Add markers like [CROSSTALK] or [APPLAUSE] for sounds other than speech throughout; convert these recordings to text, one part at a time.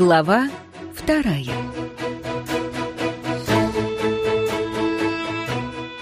Глава вторая.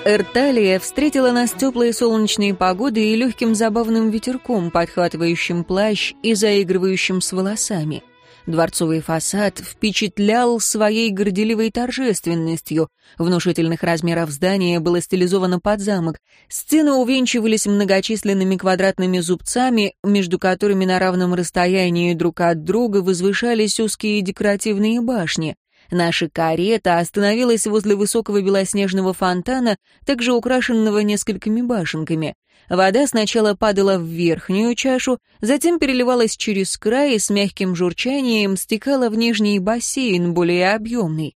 Эрталия встретила нас теплой солнечной погодой и легким забавным ветерком, подхватывающим плащ и заигрывающим с волосами. Дворцовый фасад впечатлял своей горделивой торжественностью. Внушительных размеров здания было стилизовано под замок. Стены увенчивались многочисленными квадратными зубцами, между которыми на равном расстоянии друг от друга возвышались узкие декоративные башни. Наша карета остановилась возле высокого белоснежного фонтана, также украшенного несколькими башенками. Вода сначала падала в верхнюю чашу, затем переливалась через край и с мягким журчанием стекала в нижний бассейн, более объемный.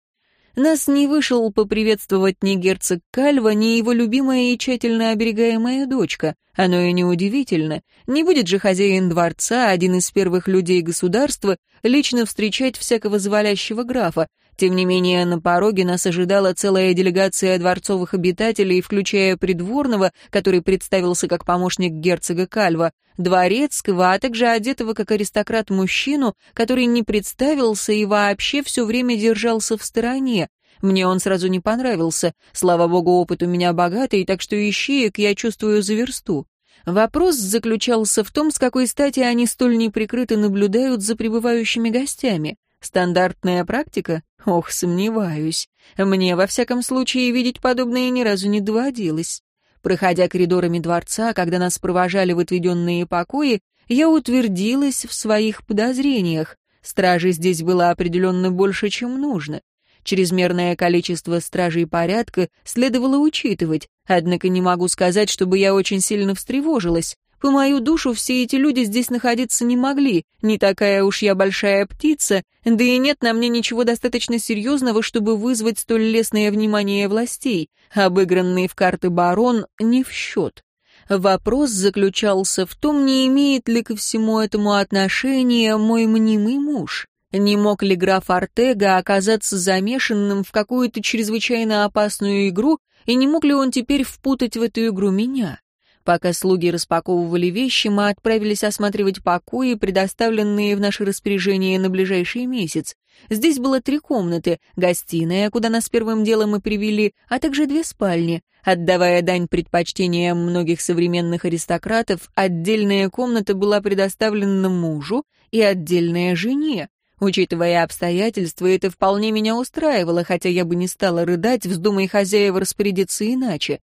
Нас не вышел поприветствовать ни герцог Кальва, ни его любимая и тщательно оберегаемая дочка. Оно и неудивительно. Не будет же хозяин дворца, один из первых людей государства, лично встречать всякого завалящего графа. Тем не менее, на пороге нас ожидала целая делегация дворцовых обитателей, включая придворного, который представился как помощник герцога Кальва, дворецкого, а также одетого как аристократ мужчину, который не представился и вообще все время держался в стороне. Мне он сразу не понравился. Слава богу, опыт у меня богатый, так что ищеек я чувствую за версту. Вопрос заключался в том, с какой стати они столь неприкрыто наблюдают за прибывающими гостями. Стандартная практика? Ох, сомневаюсь. Мне, во всяком случае, видеть подобное ни разу не доводилось. Проходя коридорами дворца, когда нас провожали в отведенные покои, я утвердилась в своих подозрениях. Стражей здесь было определенно больше, чем нужно. Чрезмерное количество стражей порядка следовало учитывать, однако не могу сказать, чтобы я очень сильно встревожилась. По мою душу все эти люди здесь находиться не могли, не такая уж я большая птица, да и нет на мне ничего достаточно серьезного, чтобы вызвать столь лестное внимание властей. Обыгранный в карты барон не в счет. Вопрос заключался в том, не имеет ли ко всему этому отношения мой мнимый муж. Не мог ли граф Артега оказаться замешанным в какую-то чрезвычайно опасную игру, и не мог ли он теперь впутать в эту игру меня? Пока слуги распаковывали вещи, мы отправились осматривать покои, предоставленные в наше распоряжение на ближайший месяц. Здесь было три комнаты, гостиная, куда нас первым делом мы привели, а также две спальни. Отдавая дань предпочтениям многих современных аристократов, отдельная комната была предоставлена мужу и отдельная жене. Учитывая обстоятельства, это вполне меня устраивало, хотя я бы не стала рыдать, вздумай хозяева распорядиться иначе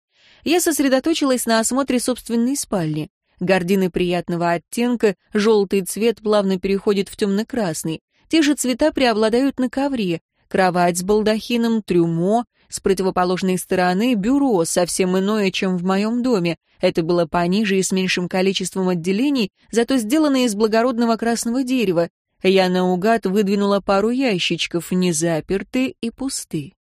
я сосредоточилась на осмотре собственной спальни. Гардины приятного оттенка, желтый цвет плавно переходит в темно-красный. Те же цвета преобладают на ковре. Кровать с балдахином, трюмо, с противоположной стороны бюро, совсем иное, чем в моем доме. Это было пониже и с меньшим количеством отделений, зато сделано из благородного красного дерева. Я наугад выдвинула пару ящичков, не заперты и пусты.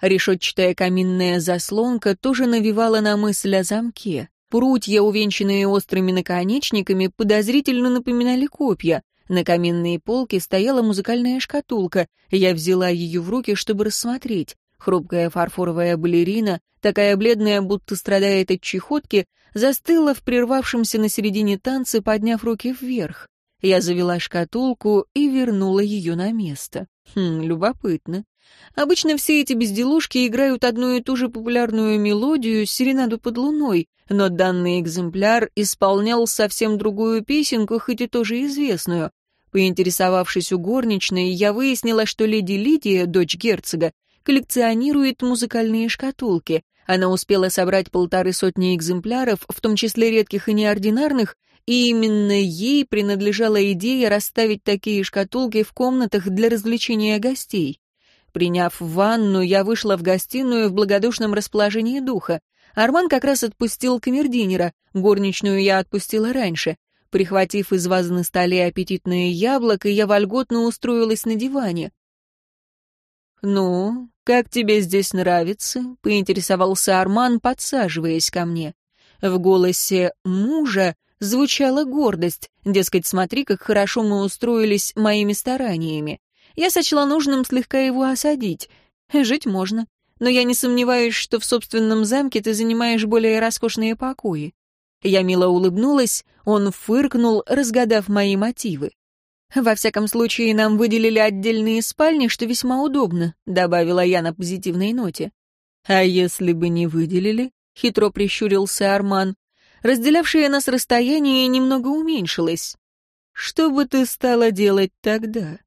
Решетчатая каминная заслонка тоже навевала на мысль о замке. Прутья, увенчанные острыми наконечниками, подозрительно напоминали копья. На каминной полке стояла музыкальная шкатулка. Я взяла ее в руки, чтобы рассмотреть. Хрупкая фарфоровая балерина, такая бледная, будто страдает от чехотки, застыла в прервавшемся на середине танце, подняв руки вверх. Я завела шкатулку и вернула ее на место. Хм, любопытно. Обычно все эти безделушки играют одну и ту же популярную мелодию «Серенаду под луной», но данный экземпляр исполнял совсем другую песенку, хоть и тоже известную. Поинтересовавшись у горничной, я выяснила, что леди Лидия, дочь герцога, коллекционирует музыкальные шкатулки. Она успела собрать полторы сотни экземпляров, в том числе редких и неординарных, и именно ей принадлежала идея расставить такие шкатулки в комнатах для развлечения гостей. Приняв ванну, я вышла в гостиную в благодушном расположении духа. Арман как раз отпустил камердинера, горничную я отпустила раньше. Прихватив из вазы на столе аппетитное яблоко, я вольготно устроилась на диване. «Ну, как тебе здесь нравится?» — поинтересовался Арман, подсаживаясь ко мне. В голосе мужа звучала гордость, дескать, смотри, как хорошо мы устроились моими стараниями. Я сочла нужным слегка его осадить. Жить можно, но я не сомневаюсь, что в собственном замке ты занимаешь более роскошные покои. Я мило улыбнулась, он фыркнул, разгадав мои мотивы. Во всяком случае, нам выделили отдельные спальни, что весьма удобно», — добавила я на позитивной ноте. «А если бы не выделили?» — хитро прищурился Арман. Разделявшее нас расстояние немного уменьшилось. «Что бы ты стала делать тогда?»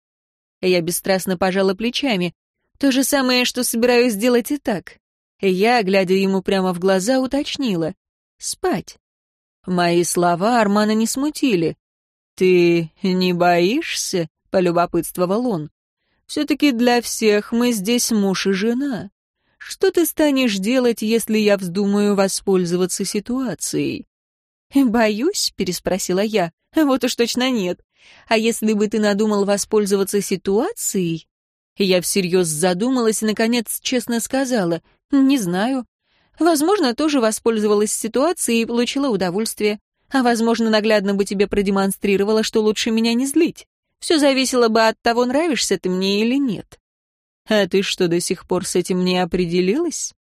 Я бесстрастно пожала плечами. То же самое, что собираюсь сделать и так. Я, глядя ему прямо в глаза, уточнила. «Спать». Мои слова Армана не смутили. «Ты не боишься?» — полюбопытствовал он. «Все-таки для всех мы здесь муж и жена. Что ты станешь делать, если я вздумаю воспользоваться ситуацией?» «Боюсь?» — переспросила я. «Вот уж точно нет. А если бы ты надумал воспользоваться ситуацией?» Я всерьез задумалась и, наконец, честно сказала. «Не знаю. Возможно, тоже воспользовалась ситуацией и получила удовольствие. А, возможно, наглядно бы тебе продемонстрировала, что лучше меня не злить. Все зависело бы от того, нравишься ты мне или нет». «А ты что, до сих пор с этим не определилась?»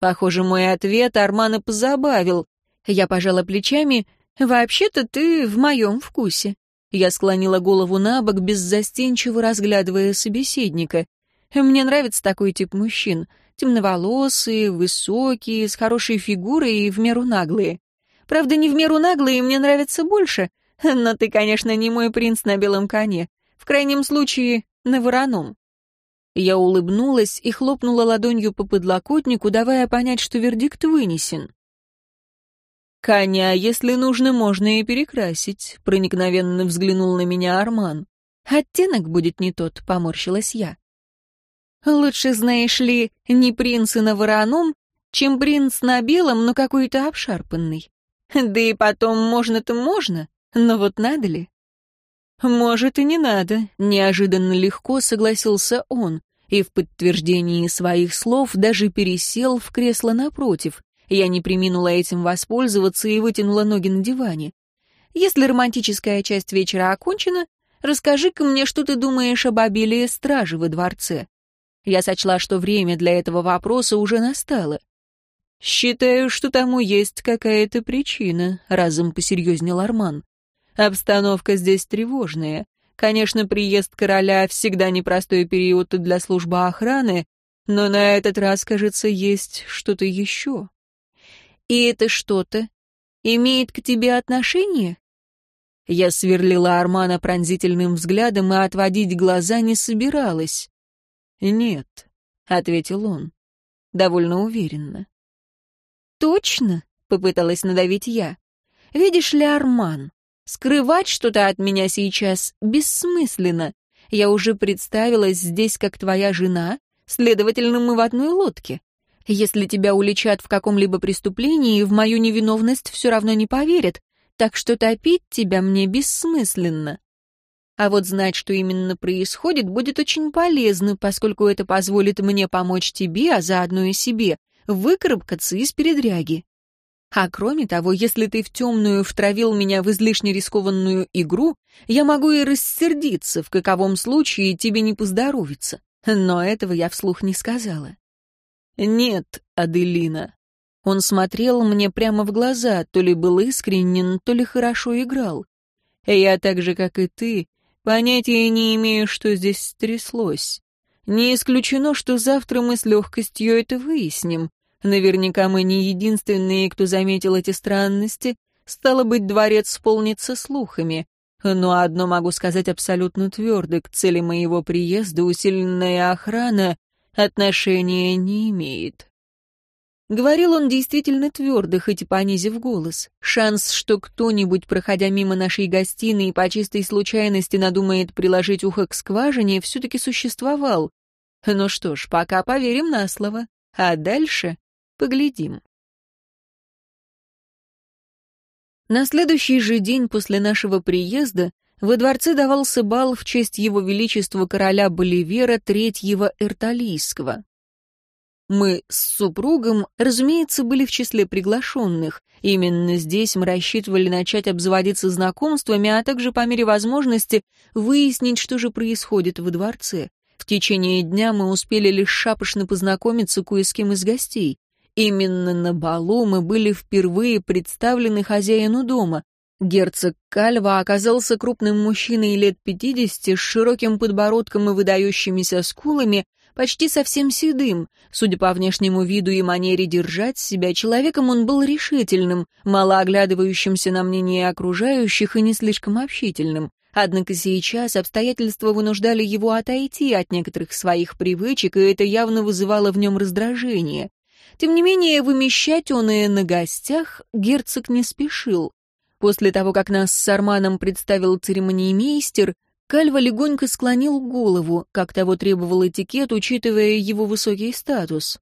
Похоже, мой ответ Армана позабавил. Я пожала плечами. «Вообще-то ты в моем вкусе». Я склонила голову на бок, беззастенчиво разглядывая собеседника. «Мне нравится такой тип мужчин. Темноволосые, высокие, с хорошей фигурой и в меру наглые. Правда, не в меру наглые мне нравятся больше, но ты, конечно, не мой принц на белом коне. В крайнем случае, на вороном. Я улыбнулась и хлопнула ладонью по подлокотнику, давая понять, что вердикт вынесен. «Коня, если нужно, можно и перекрасить», — проникновенно взглянул на меня Арман. «Оттенок будет не тот», — поморщилась я. «Лучше, знаешь ли, не принц и на вороном, чем принц на белом, но какой-то обшарпанный. Да и потом можно-то можно, но вот надо ли?» «Может, и не надо», — неожиданно легко согласился он и в подтверждении своих слов даже пересел в кресло напротив. Я не приминула этим воспользоваться и вытянула ноги на диване. «Если романтическая часть вечера окончена, расскажи-ка мне, что ты думаешь об обилии стражи во дворце». Я сочла, что время для этого вопроса уже настало. «Считаю, что тому есть какая-то причина», — разом посерьезнел Арман. «Обстановка здесь тревожная. Конечно, приезд короля всегда непростой период для службы охраны, но на этот раз, кажется, есть что-то еще. И это что-то имеет к тебе отношение? Я сверлила Армана пронзительным взглядом и отводить глаза не собиралась. «Нет», — ответил он, довольно уверенно. «Точно?» — попыталась надавить я. «Видишь ли, Арман, Скрывать что-то от меня сейчас бессмысленно. Я уже представилась здесь как твоя жена, следовательно, мы в одной лодке. Если тебя уличат в каком-либо преступлении, в мою невиновность все равно не поверят, так что топить тебя мне бессмысленно. А вот знать, что именно происходит, будет очень полезно, поскольку это позволит мне помочь тебе, а заодно и себе, выкарабкаться из передряги. А кроме того, если ты в темную втравил меня в излишне рискованную игру, я могу и рассердиться, в каковом случае тебе не поздоровится. Но этого я вслух не сказала. Нет, Аделина. Он смотрел мне прямо в глаза, то ли был искренен, то ли хорошо играл. Я так же, как и ты, понятия не имею, что здесь стряслось. Не исключено, что завтра мы с легкостью это выясним, Наверняка мы не единственные, кто заметил эти странности. Стало быть, дворец полнится слухами. Но одно могу сказать абсолютно твердо. К цели моего приезда усиленная охрана отношения не имеет. Говорил он действительно твердо, хоть и понизив голос. Шанс, что кто-нибудь, проходя мимо нашей гостиной, по чистой случайности надумает приложить ухо к скважине, все-таки существовал. Ну что ж, пока поверим на слово. А дальше Поглядим. На следующий же день после нашего приезда во дворце давался бал в честь его величества короля Боливера III Эрталийского. Мы с супругом, разумеется, были в числе приглашенных. Именно здесь мы рассчитывали начать обзаводиться знакомствами, а также по мере возможности выяснить, что же происходит во дворце. В течение дня мы успели лишь шапошно познакомиться кое с кем из гостей. Именно на балу мы были впервые представлены хозяину дома. Герцог Кальва оказался крупным мужчиной лет пятидесяти с широким подбородком и выдающимися скулами, почти совсем седым. Судя по внешнему виду и манере держать себя, человеком он был решительным, мало оглядывающимся на мнение окружающих и не слишком общительным. Однако сейчас обстоятельства вынуждали его отойти от некоторых своих привычек, и это явно вызывало в нем раздражение. Тем не менее, вымещать он и на гостях герцог не спешил. После того, как нас с Арманом представил церемониймейстер, Кальва легонько склонил голову, как того требовал этикет, учитывая его высокий статус.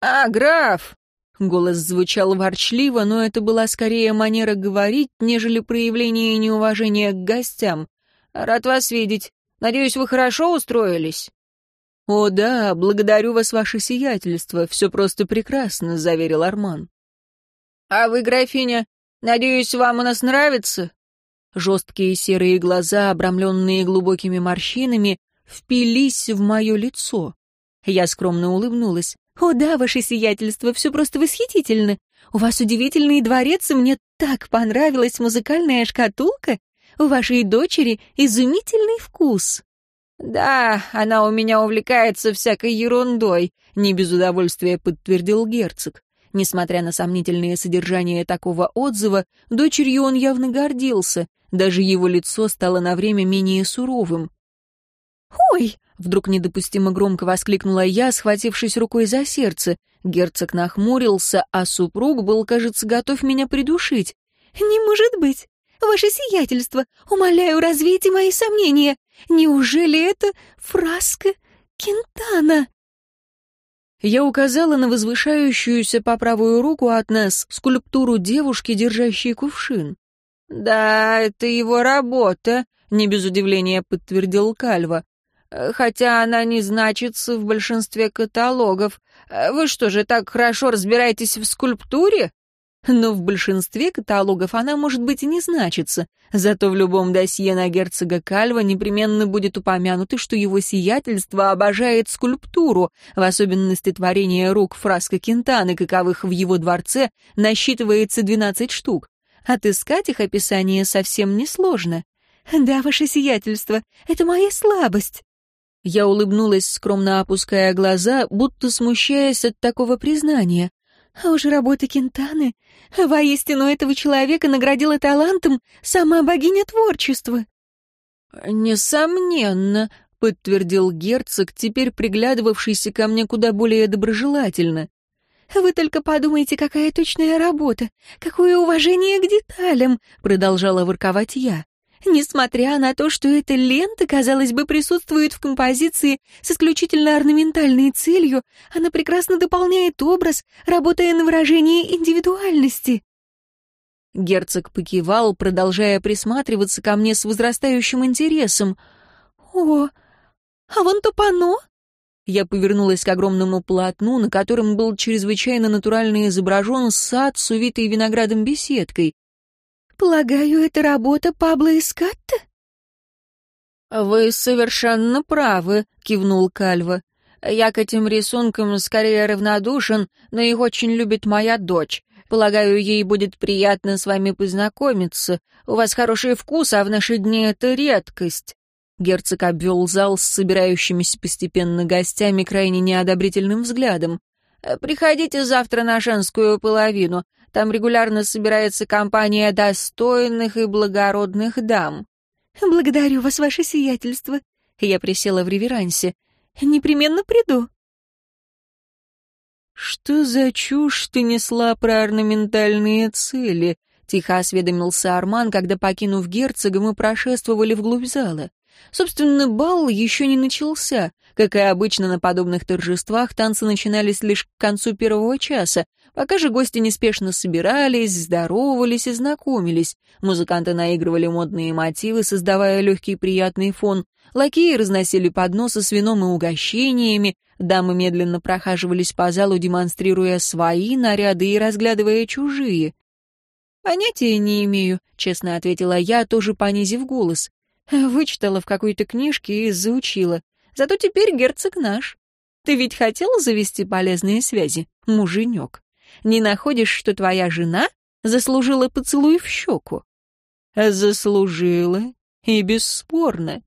«А, граф!» — голос звучал ворчливо, но это была скорее манера говорить, нежели проявление неуважения к гостям. «Рад вас видеть. Надеюсь, вы хорошо устроились?» «О да, благодарю вас, ваше сиятельство, все просто прекрасно», — заверил Арман. «А вы, графиня, Надеюсь, вам у нас нравится?» Жесткие серые глаза, обрамленные глубокими морщинами, впились в мое лицо. Я скромно улыбнулась. «О да, ваше сиятельство, все просто восхитительно. У вас удивительный дворец, и мне так понравилась музыкальная шкатулка. У вашей дочери изумительный вкус». «Да, она у меня увлекается всякой ерундой», — не без удовольствия подтвердил герцог. Несмотря на сомнительное содержание такого отзыва, дочерью он явно гордился, даже его лицо стало на время менее суровым. «Ой!» — вдруг недопустимо громко воскликнула я, схватившись рукой за сердце. Герцог нахмурился, а супруг был, кажется, готов меня придушить. «Не может быть! Ваше сиятельство! Умоляю, развейте мои сомнения! Неужели это фраска Кентана?» Я указала на возвышающуюся по правую руку от нас скульптуру девушки, держащей кувшин. «Да, это его работа», — не без удивления подтвердил Кальва. «Хотя она не значится в большинстве каталогов. Вы что же, так хорошо разбираетесь в скульптуре?» Но в большинстве каталогов она, может быть, и не значится. Зато в любом досье на герцога Кальва непременно будет упомянуто, что его сиятельство обожает скульптуру, в особенности творение рук фраска Кентаны, каковых в его дворце насчитывается 12 штук. Отыскать их описание совсем несложно. «Да, ваше сиятельство, это моя слабость». Я улыбнулась, скромно опуская глаза, будто смущаясь от такого признания. А уж работа Кентаны, воистину этого человека наградила талантом сама богиня творчества. «Несомненно», — подтвердил герцог, теперь приглядывавшийся ко мне куда более доброжелательно. «Вы только подумайте, какая точная работа, какое уважение к деталям», — продолжала ворковать я. Несмотря на то, что эта лента, казалось бы, присутствует в композиции с исключительно орнаментальной целью, она прекрасно дополняет образ, работая на выражение индивидуальности. Герцог покивал, продолжая присматриваться ко мне с возрастающим интересом. «О, а вон то панно!» Я повернулась к огромному полотну, на котором был чрезвычайно натурально изображен сад с увитой виноградом беседкой. «Полагаю, это работа Пабло Искатта?» «Вы совершенно правы», — кивнул Кальва. «Я к этим рисункам скорее равнодушен, но их очень любит моя дочь. Полагаю, ей будет приятно с вами познакомиться. У вас хороший вкус, а в наши дни это редкость». Герцог обвел зал с собирающимися постепенно гостями крайне неодобрительным взглядом. «Приходите завтра на женскую половину. Там регулярно собирается компания достойных и благородных дам». «Благодарю вас, ваше сиятельство». Я присела в реверансе. «Непременно приду». «Что за чушь ты несла про орнаментальные цели?» — тихо осведомился Арман, когда, покинув герцога, мы прошествовали вглубь зала. Собственно, бал еще не начался. Как и обычно на подобных торжествах, танцы начинались лишь к концу первого часа. Пока же гости неспешно собирались, здоровались и знакомились. Музыканты наигрывали модные мотивы, создавая легкий приятный фон. Лакеи разносили подносы с вином и угощениями. Дамы медленно прохаживались по залу, демонстрируя свои наряды и разглядывая чужие. «Понятия не имею», — честно ответила я, тоже понизив голос. Вычитала в какой-то книжке и заучила. Зато теперь герцог наш. Ты ведь хотела завести полезные связи, муженек? Не находишь, что твоя жена заслужила поцелуй в щеку. Заслужила и бесспорно.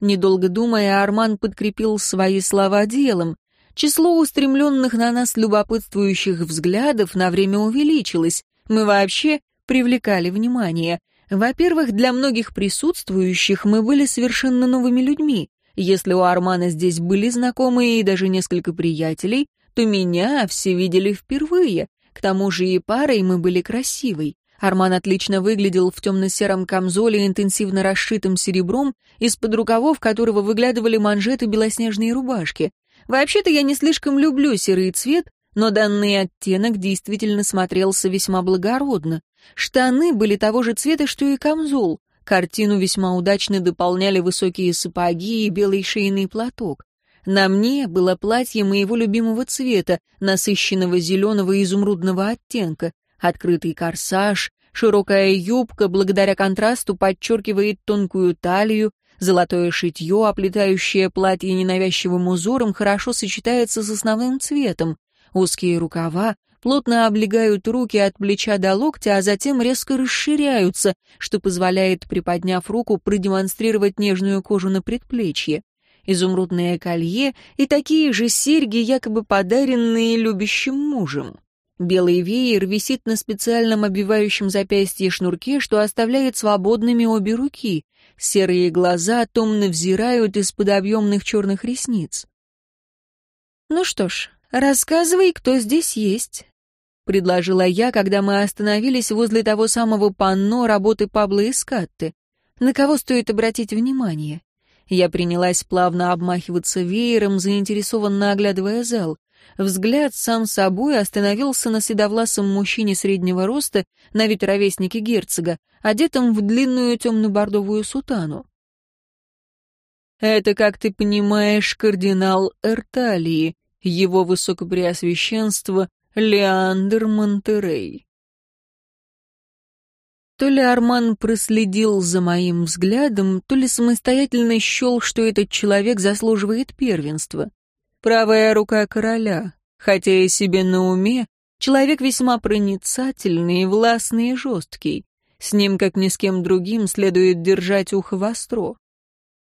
Недолго думая, Арман подкрепил свои слова делом. Число устремленных на нас любопытствующих взглядов на время увеличилось. Мы вообще привлекали внимание. Во-первых, для многих присутствующих мы были совершенно новыми людьми. Если у Армана здесь были знакомые и даже несколько приятелей, то меня все видели впервые. К тому же и парой мы были красивой. Арман отлично выглядел в темно-сером камзоле, интенсивно расшитым серебром, из-под рукавов которого выглядывали манжеты белоснежной рубашки. Вообще-то я не слишком люблю серый цвет, но данный оттенок действительно смотрелся весьма благородно. Штаны были того же цвета, что и камзол. Картину весьма удачно дополняли высокие сапоги и белый шейный платок. На мне было платье моего любимого цвета, насыщенного зеленого и изумрудного оттенка. Открытый корсаж, широкая юбка, благодаря контрасту, подчеркивает тонкую талию, золотое шитье, оплетающее платье ненавязчивым узором, хорошо сочетается с основным цветом. Узкие рукава плотно облегают руки от плеча до локтя, а затем резко расширяются, что позволяет, приподняв руку, продемонстрировать нежную кожу на предплечье. Изумрудное колье и такие же серьги, якобы подаренные любящим мужем. Белый веер висит на специальном обвивающем запястье шнурке, что оставляет свободными обе руки. Серые глаза томно взирают из-под объемных черных ресниц. «Ну что ж, рассказывай, кто здесь есть», — предложила я, когда мы остановились возле того самого панно работы Пабло Искатты. «На кого стоит обратить внимание?» Я принялась плавно обмахиваться веером, заинтересованно оглядывая зал. Взгляд сам собой остановился на седовласом мужчине среднего роста, на вид ровеснике герцога, одетом в длинную темно-бордовую сутану. «Это, как ты понимаешь, кардинал Эрталии, его высокопреосвященство Леандр Монтерей». То ли Арман проследил за моим взглядом, то ли самостоятельно счел, что этот человек заслуживает первенства. Правая рука короля, хотя и себе на уме, человек весьма проницательный, властный и жесткий. С ним, как ни с кем другим, следует держать ухо востро.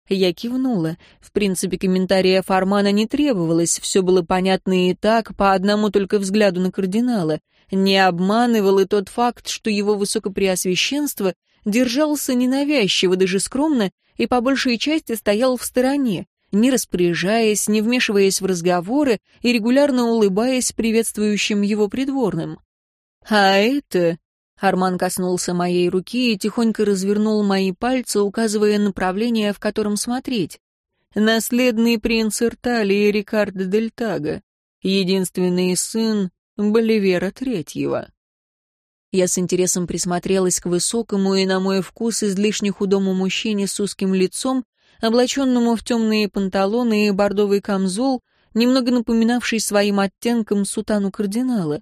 Я кивнула. В принципе, комментария Фармана не требовалось, все было понятно и так, по одному только взгляду на кардинала. Не обманывал и тот факт, что его высокопреосвященство держался ненавязчиво, даже скромно, и по большей части стоял в стороне, не распоряжаясь, не вмешиваясь в разговоры и регулярно улыбаясь приветствующим его придворным. «А это...» — Арман коснулся моей руки и тихонько развернул мои пальцы, указывая направление, в котором смотреть. «Наследный принц Ирталии Рикардо Дель Таго, единственный сын Боливера Третьего». Я с интересом присмотрелась к высокому и, на мой вкус, излишне худому мужчине с узким лицом, облаченному в темные панталоны и бордовый камзол, немного напоминавший своим оттенком сутану кардинала.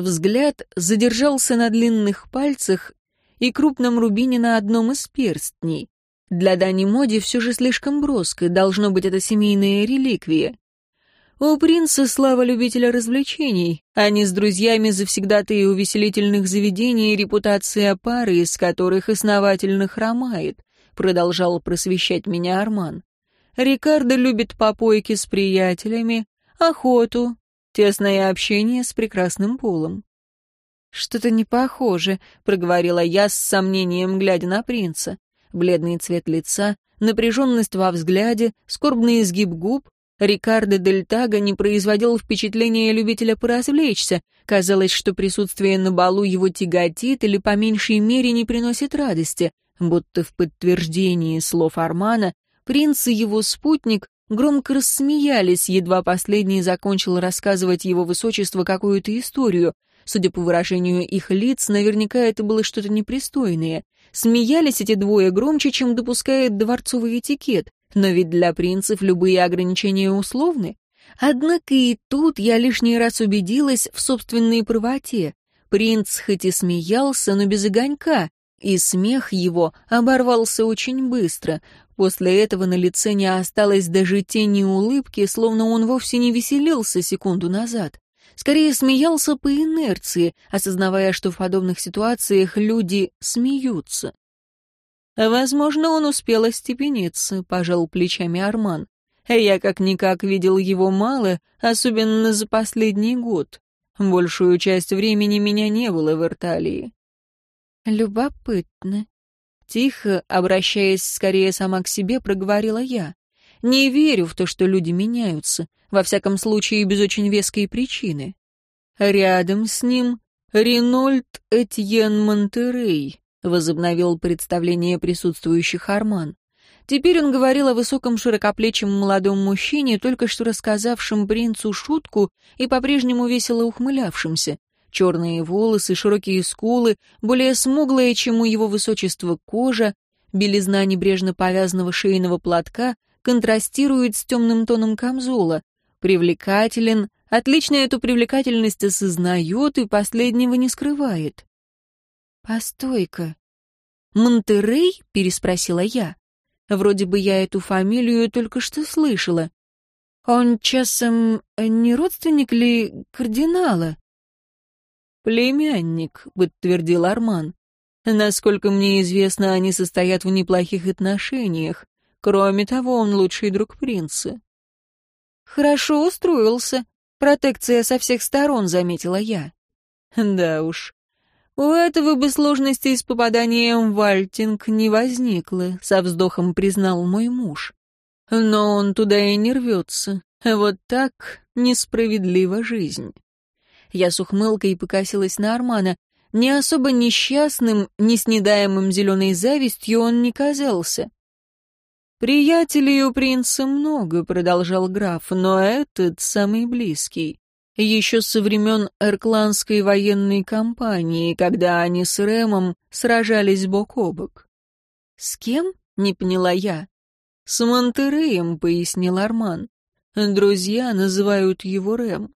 Взгляд задержался на длинных пальцах и крупном рубине на одном из перстней. Для Дани Моди все же слишком броско, должно быть, это семейная реликвия. У принца слава любителя развлечений. Они с друзьями завсегда-то и увеселительных заведений и репутация пары, из которых основательно хромает продолжал просвещать меня Арман. Рикардо любит попойки с приятелями, охоту, тесное общение с прекрасным полом. «Что-то не похоже», — проговорила я с сомнением, глядя на принца. Бледный цвет лица, напряженность во взгляде, скорбный изгиб губ. Рикардо Дель Таго не производил впечатления любителя поразвлечься. Казалось, что присутствие на балу его тяготит или по меньшей мере не приносит радости. Будто в подтверждении слов Армана, принц и его спутник громко рассмеялись, едва последний закончил рассказывать его высочество какую-то историю. Судя по выражению их лиц, наверняка это было что-то непристойное. Смеялись эти двое громче, чем допускает дворцовый этикет, но ведь для принцев любые ограничения условны. Однако и тут я лишний раз убедилась в собственной правоте. Принц хоть и смеялся, но без огонька, и смех его оборвался очень быстро. После этого на лице не осталось даже тени улыбки, словно он вовсе не веселился секунду назад. Скорее смеялся по инерции, осознавая, что в подобных ситуациях люди смеются. «Возможно, он успел остепениться», — пожал плечами Арман. «Я как-никак видел его мало, особенно за последний год. Большую часть времени меня не было в Ирталии». «Любопытно», Тихо, обращаясь скорее сама к себе, проговорила я. Не верю в то, что люди меняются, во всяком случае без очень веской причины. Рядом с ним Ренольд Этьен Монтерей, возобновил представление присутствующих Арман. Теперь он говорил о высоком широкоплечем молодом мужчине, только что рассказавшем принцу шутку и по-прежнему весело ухмылявшемся. Черные волосы, широкие скулы, более смуглая, чем у его высочества кожа, белизна небрежно повязанного шейного платка контрастирует с темным тоном камзола. Привлекателен, отлично эту привлекательность осознает и последнего не скрывает. «Постой-ка». «Монтерей?» — переспросила я. Вроде бы я эту фамилию только что слышала. Он часом не родственник ли кардинала? «Племянник», — подтвердил Арман. «Насколько мне известно, они состоят в неплохих отношениях. Кроме того, он лучший друг принца». «Хорошо устроился. Протекция со всех сторон», — заметила я. «Да уж. У этого бы сложностей с попаданием в Альтинг не возникло», — со вздохом признал мой муж. «Но он туда и не рвется. Вот так несправедлива жизнь». Я с ухмылкой покосилась на Армана. Не особо несчастным, не снедаемым зеленой завистью он не казался. «Приятелей у принца много», — продолжал граф, — «но этот самый близкий. Еще со времен Эркландской военной кампании, когда они с Рэмом сражались бок о бок». «С кем?» — не поняла я. «С Монтереем», — пояснил Арман. «Друзья называют его Рэм.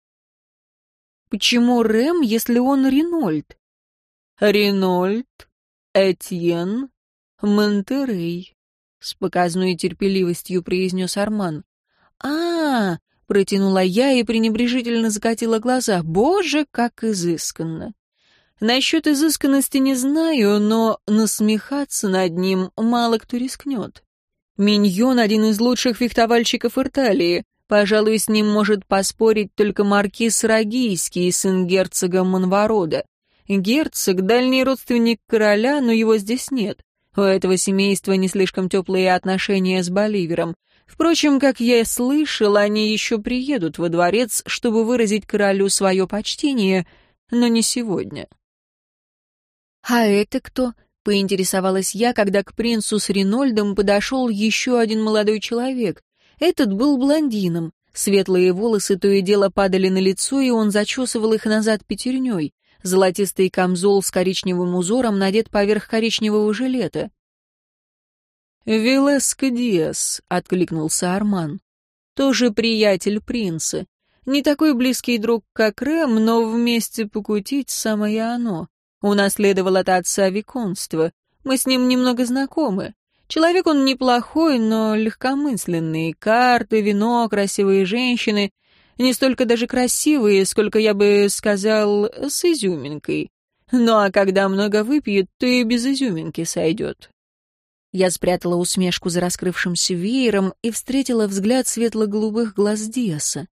Почему Рэм, если он Ренольд? Ренольд, Этьен, Монтерей, с показной терпеливостью произнес Арман. а, -а, -а протянула я и пренебрежительно закатила глаза. Боже, как изысканно! Насчет изысканности не знаю, но насмехаться над ним мало кто рискнет. Миньон — один из лучших фехтовальщиков Ирталии. Пожалуй, с ним может поспорить только маркиз Рогийский, сын герцога Монворода. Герцог — дальний родственник короля, но его здесь нет. У этого семейства не слишком теплые отношения с Боливером. Впрочем, как я слышал, они еще приедут во дворец, чтобы выразить королю свое почтение, но не сегодня. «А это кто?» — поинтересовалась я, когда к принцу с Ринольдом подошел еще один молодой человек, этот был блондином. Светлые волосы то и дело падали на лицо, и он зачесывал их назад пятерней. Золотистый камзол с коричневым узором надет поверх коричневого жилета. «Вилеско Диас», — откликнулся Арман. «Тоже приятель принца. Не такой близкий друг, как Рэм, но вместе покутить самое оно. Унаследовал от отца виконство. Мы с ним немного знакомы. Человек он неплохой, но легкомысленный. Карты, вино, красивые женщины. Не столько даже красивые, сколько, я бы сказал, с изюминкой. Ну а когда много выпьет, то и без изюминки сойдет. Я спрятала усмешку за раскрывшимся веером и встретила взгляд светло-голубых глаз Диаса.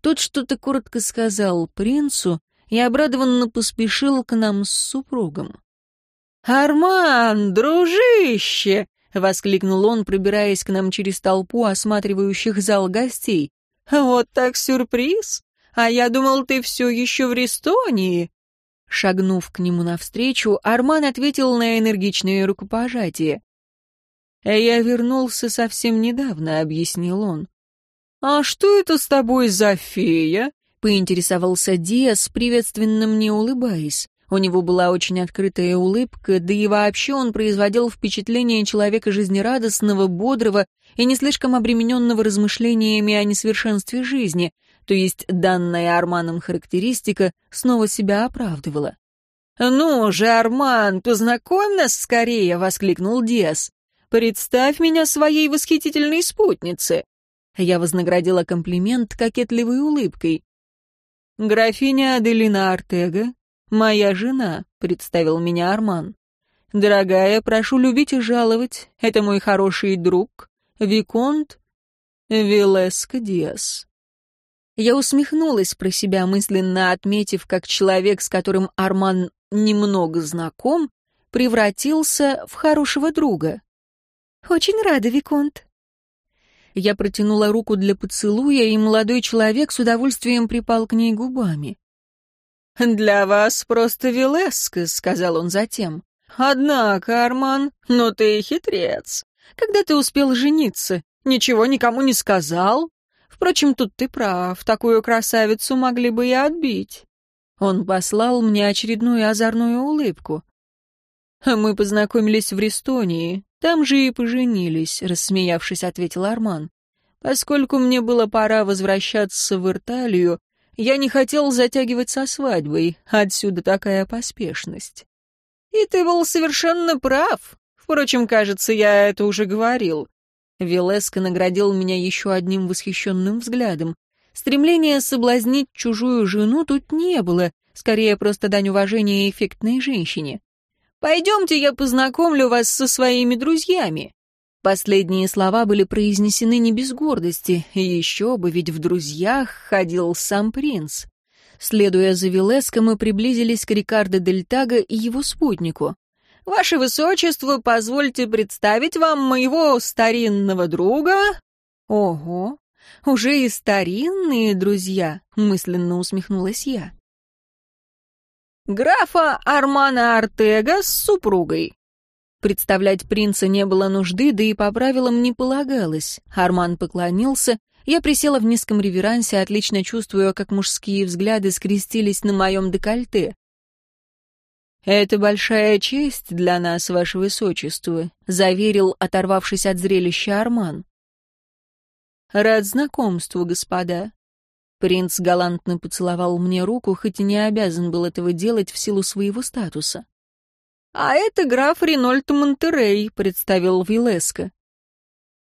Тот что-то коротко сказал принцу и обрадованно поспешил к нам с супругом. «Арман, дружище!» — воскликнул он, пробираясь к нам через толпу осматривающих зал гостей. «Вот так сюрприз! А я думал, ты все еще в Рестонии!» Шагнув к нему навстречу, Арман ответил на энергичное рукопожатие. «Я вернулся совсем недавно», — объяснил он. «А что это с тобой за фея?» — поинтересовался Диас, приветственно мне улыбаясь. У него была очень открытая улыбка, да и вообще он производил впечатление человека жизнерадостного, бодрого и не слишком обремененного размышлениями о несовершенстве жизни, то есть данная Арманом характеристика снова себя оправдывала. «Ну же, Арман, познакомь нас скорее!» — воскликнул Диас. «Представь меня своей восхитительной спутнице!» Я вознаградила комплимент кокетливой улыбкой. «Графиня Аделина Артега, моя жена», — представил меня Арман. «Дорогая, прошу любить и жаловать. Это мой хороший друг, Виконт Вилеско Диас». Я усмехнулась про себя, мысленно отметив, как человек, с которым Арман немного знаком, превратился в хорошего друга. «Очень рада, Виконт». Я протянула руку для поцелуя, и молодой человек с удовольствием припал к ней губами. «Для вас просто Велеско», — сказал он затем. «Однако, Арман, ну ты хитрец. Когда ты успел жениться, ничего никому не сказал? Впрочем, тут ты прав, такую красавицу могли бы и отбить». Он послал мне очередную озорную улыбку. «Мы познакомились в Рестонии, там же и поженились», — рассмеявшись, ответил Арман. «Поскольку мне было пора возвращаться в Ирталию, я не хотел затягивать со свадьбой, отсюда такая поспешность». «И ты был совершенно прав. Впрочем, кажется, я это уже говорил». Велеско наградил меня еще одним восхищенным взглядом. Стремления соблазнить чужую жену тут не было, скорее просто дань уважения эффектной женщине. Пойдемте, я познакомлю вас со своими друзьями». Последние слова были произнесены не без гордости, еще бы, ведь в друзьях ходил сам принц. Следуя за Велеско, мы приблизились к Рикардо Дель Таго и его спутнику. «Ваше Высочество, позвольте представить вам моего старинного друга...» «Ого, уже и старинные друзья», — мысленно усмехнулась я графа Армана Артега с супругой. Представлять принца не было нужды, да и по правилам не полагалось. Арман поклонился, я присела в низком реверансе, отлично чувствуя, как мужские взгляды скрестились на моем декольте. «Это большая честь для нас, ваше высочество», — заверил, оторвавшись от зрелища Арман. «Рад знакомству, господа. Принц галантно поцеловал мне руку, хоть и не обязан был этого делать в силу своего статуса. «А это граф Ренольд Монтерей», — представил Вилеско.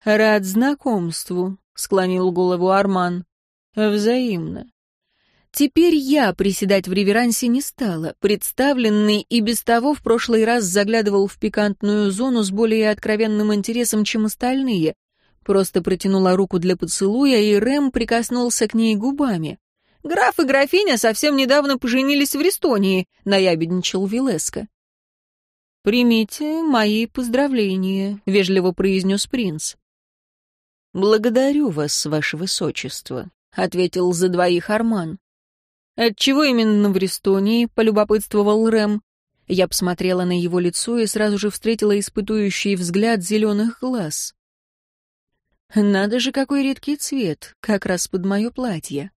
«Рад знакомству», — склонил голову Арман. «Взаимно». Теперь я приседать в реверансе не стала. Представленный и без того в прошлый раз заглядывал в пикантную зону с более откровенным интересом, чем остальные. Просто протянула руку для поцелуя, и Рэм прикоснулся к ней губами. «Граф и графиня совсем недавно поженились в Рестонии», — наябедничал Вилеско. «Примите мои поздравления», — вежливо произнес принц. «Благодарю вас, ваше высочество», — ответил за двоих Арман. «Отчего именно в Рестонии?» — полюбопытствовал Рэм. Я посмотрела на его лицо и сразу же встретила испытующий взгляд зеленых глаз. Надо же, какой редкий цвет, как раз под мое платье.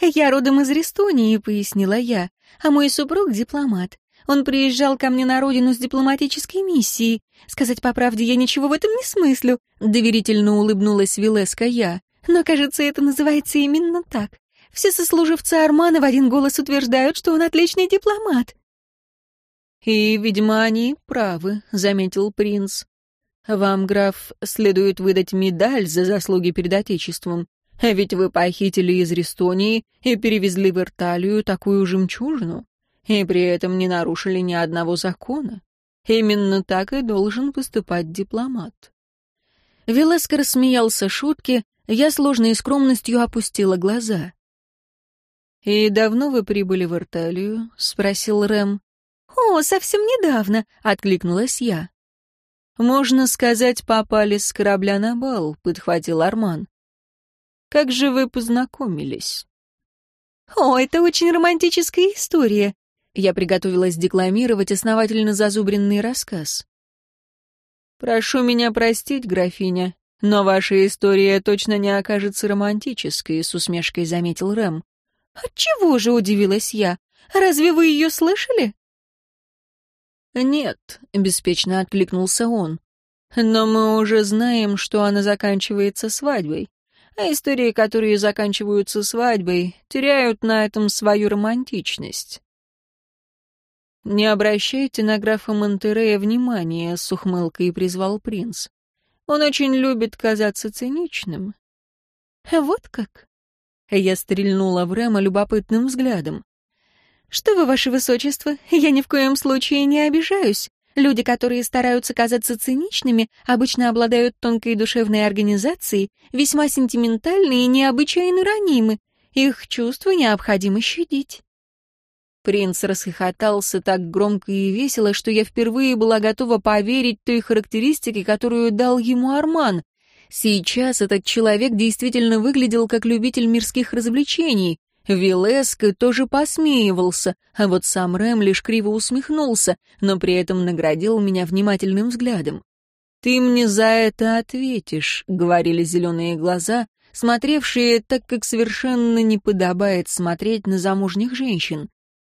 «Я родом из Рестонии», — пояснила я, «а мой супруг — дипломат. Он приезжал ко мне на родину с дипломатической миссией. Сказать по правде, я ничего в этом не смыслю», — доверительно улыбнулась Вилеска я. «Но, кажется, это называется именно так. Все сослуживцы Армана в один голос утверждают, что он отличный дипломат». «И, видимо, они правы», — заметил принц. Вам, граф, следует выдать медаль за заслуги перед Отечеством. Ведь вы похитили из Рестонии и перевезли в Ирталию такую жемчужину, и при этом не нарушили ни одного закона. Именно так и должен поступать дипломат. Велеско рассмеялся шутке, я сложной скромностью опустила глаза. «И давно вы прибыли в Ирталию?» — спросил Рэм. «О, совсем недавно», — откликнулась я. «Можно сказать, попали с корабля на бал», — подхватил Арман. «Как же вы познакомились?» «О, это очень романтическая история». Я приготовилась декламировать основательно зазубренный рассказ. «Прошу меня простить, графиня, но ваша история точно не окажется романтической», — с усмешкой заметил Рэм. «Отчего же?» — удивилась я. «Разве вы ее слышали?» «Нет», — беспечно откликнулся он. «Но мы уже знаем, что она заканчивается свадьбой. А истории, которые заканчиваются свадьбой, теряют на этом свою романтичность». «Не обращайте на графа Монтерея внимания», — с ухмылкой призвал принц. «Он очень любит казаться циничным». «Вот как?» Я стрельнула в Рема любопытным взглядом. «Что вы, ваше высочество, я ни в коем случае не обижаюсь. Люди, которые стараются казаться циничными, обычно обладают тонкой душевной организацией, весьма сентиментальны и необычайно ранимы. Их чувства необходимо щадить». Принц расхохотался так громко и весело, что я впервые была готова поверить той характеристике, которую дал ему Арман. Сейчас этот человек действительно выглядел как любитель мирских развлечений. Вилеско тоже посмеивался, а вот сам Рэм лишь криво усмехнулся, но при этом наградил меня внимательным взглядом. «Ты мне за это ответишь», — говорили зеленые глаза, смотревшие так, как совершенно не подобает смотреть на замужних женщин.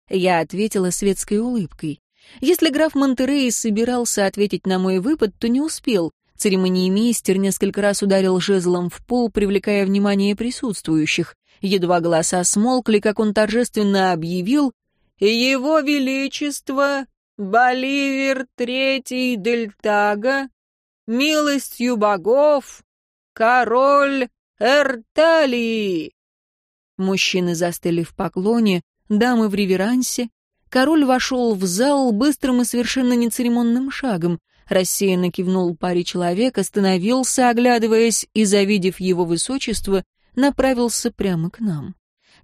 Я ответила светской улыбкой. Если граф Монтерей собирался ответить на мой выпад, то не успел. Церемониймейстер несколько раз ударил жезлом в пол, привлекая внимание присутствующих. Едва голоса смолкли, как он торжественно объявил «Его Величество Боливер Третий Дельтага, милостью богов, король Эрталии!» Мужчины застыли в поклоне, дамы в реверансе. Король вошел в зал быстрым и совершенно нецеремонным шагом, рассеянно кивнул паре человек, остановился, оглядываясь, и, завидев его высочество, направился прямо к нам.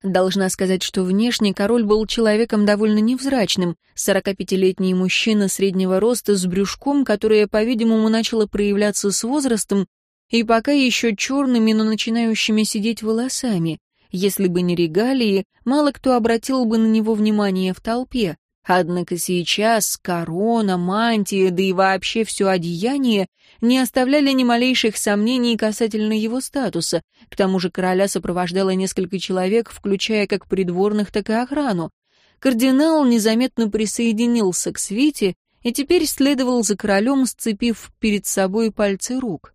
Должна сказать, что внешне король был человеком довольно невзрачным, 45-летний мужчина среднего роста с брюшком, которое, по-видимому, начало проявляться с возрастом, и пока еще черными, но начинающими сидеть волосами. Если бы не регалии, мало кто обратил бы на него внимание в толпе. Однако сейчас корона, мантия, да и вообще все одеяние не оставляли ни малейших сомнений касательно его статуса. К тому же короля сопровождало несколько человек, включая как придворных, так и охрану. Кардинал незаметно присоединился к свите и теперь следовал за королем, сцепив перед собой пальцы рук.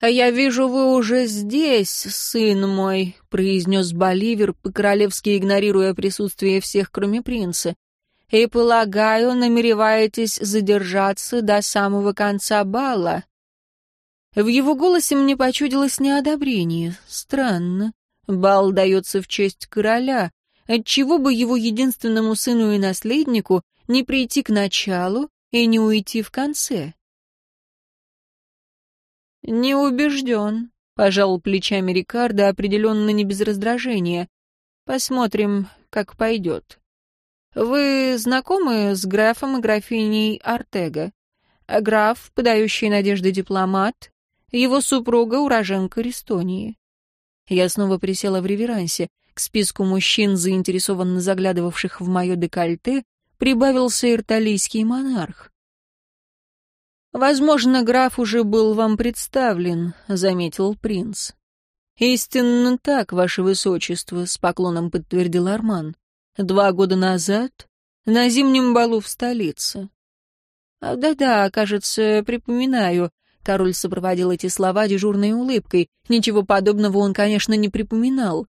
«А я вижу, вы уже здесь, сын мой», — произнес Боливер, по-королевски игнорируя присутствие всех, кроме принца. «И, полагаю, намереваетесь задержаться до самого конца бала». В его голосе мне почудилось неодобрение. Странно. Бал дается в честь короля. Отчего бы его единственному сыну и наследнику не прийти к началу и не уйти в конце? «Не убежден», — пожал плечами Рикардо, определенно не без раздражения. «Посмотрим, как пойдет. Вы знакомы с графом и графиней Артега? Граф, подающий надежды дипломат, его супруга уроженка Рестонии». Я снова присела в реверансе. К списку мужчин, заинтересованно заглядывавших в мое декольте, прибавился ирталийский монарх. «Возможно, граф уже был вам представлен», — заметил принц. «Истинно так, ваше высочество», — с поклоном подтвердил Арман. «Два года назад на зимнем балу в столице». «А, «Да-да, кажется, припоминаю», — король сопроводил эти слова дежурной улыбкой. Ничего подобного он, конечно, не припоминал.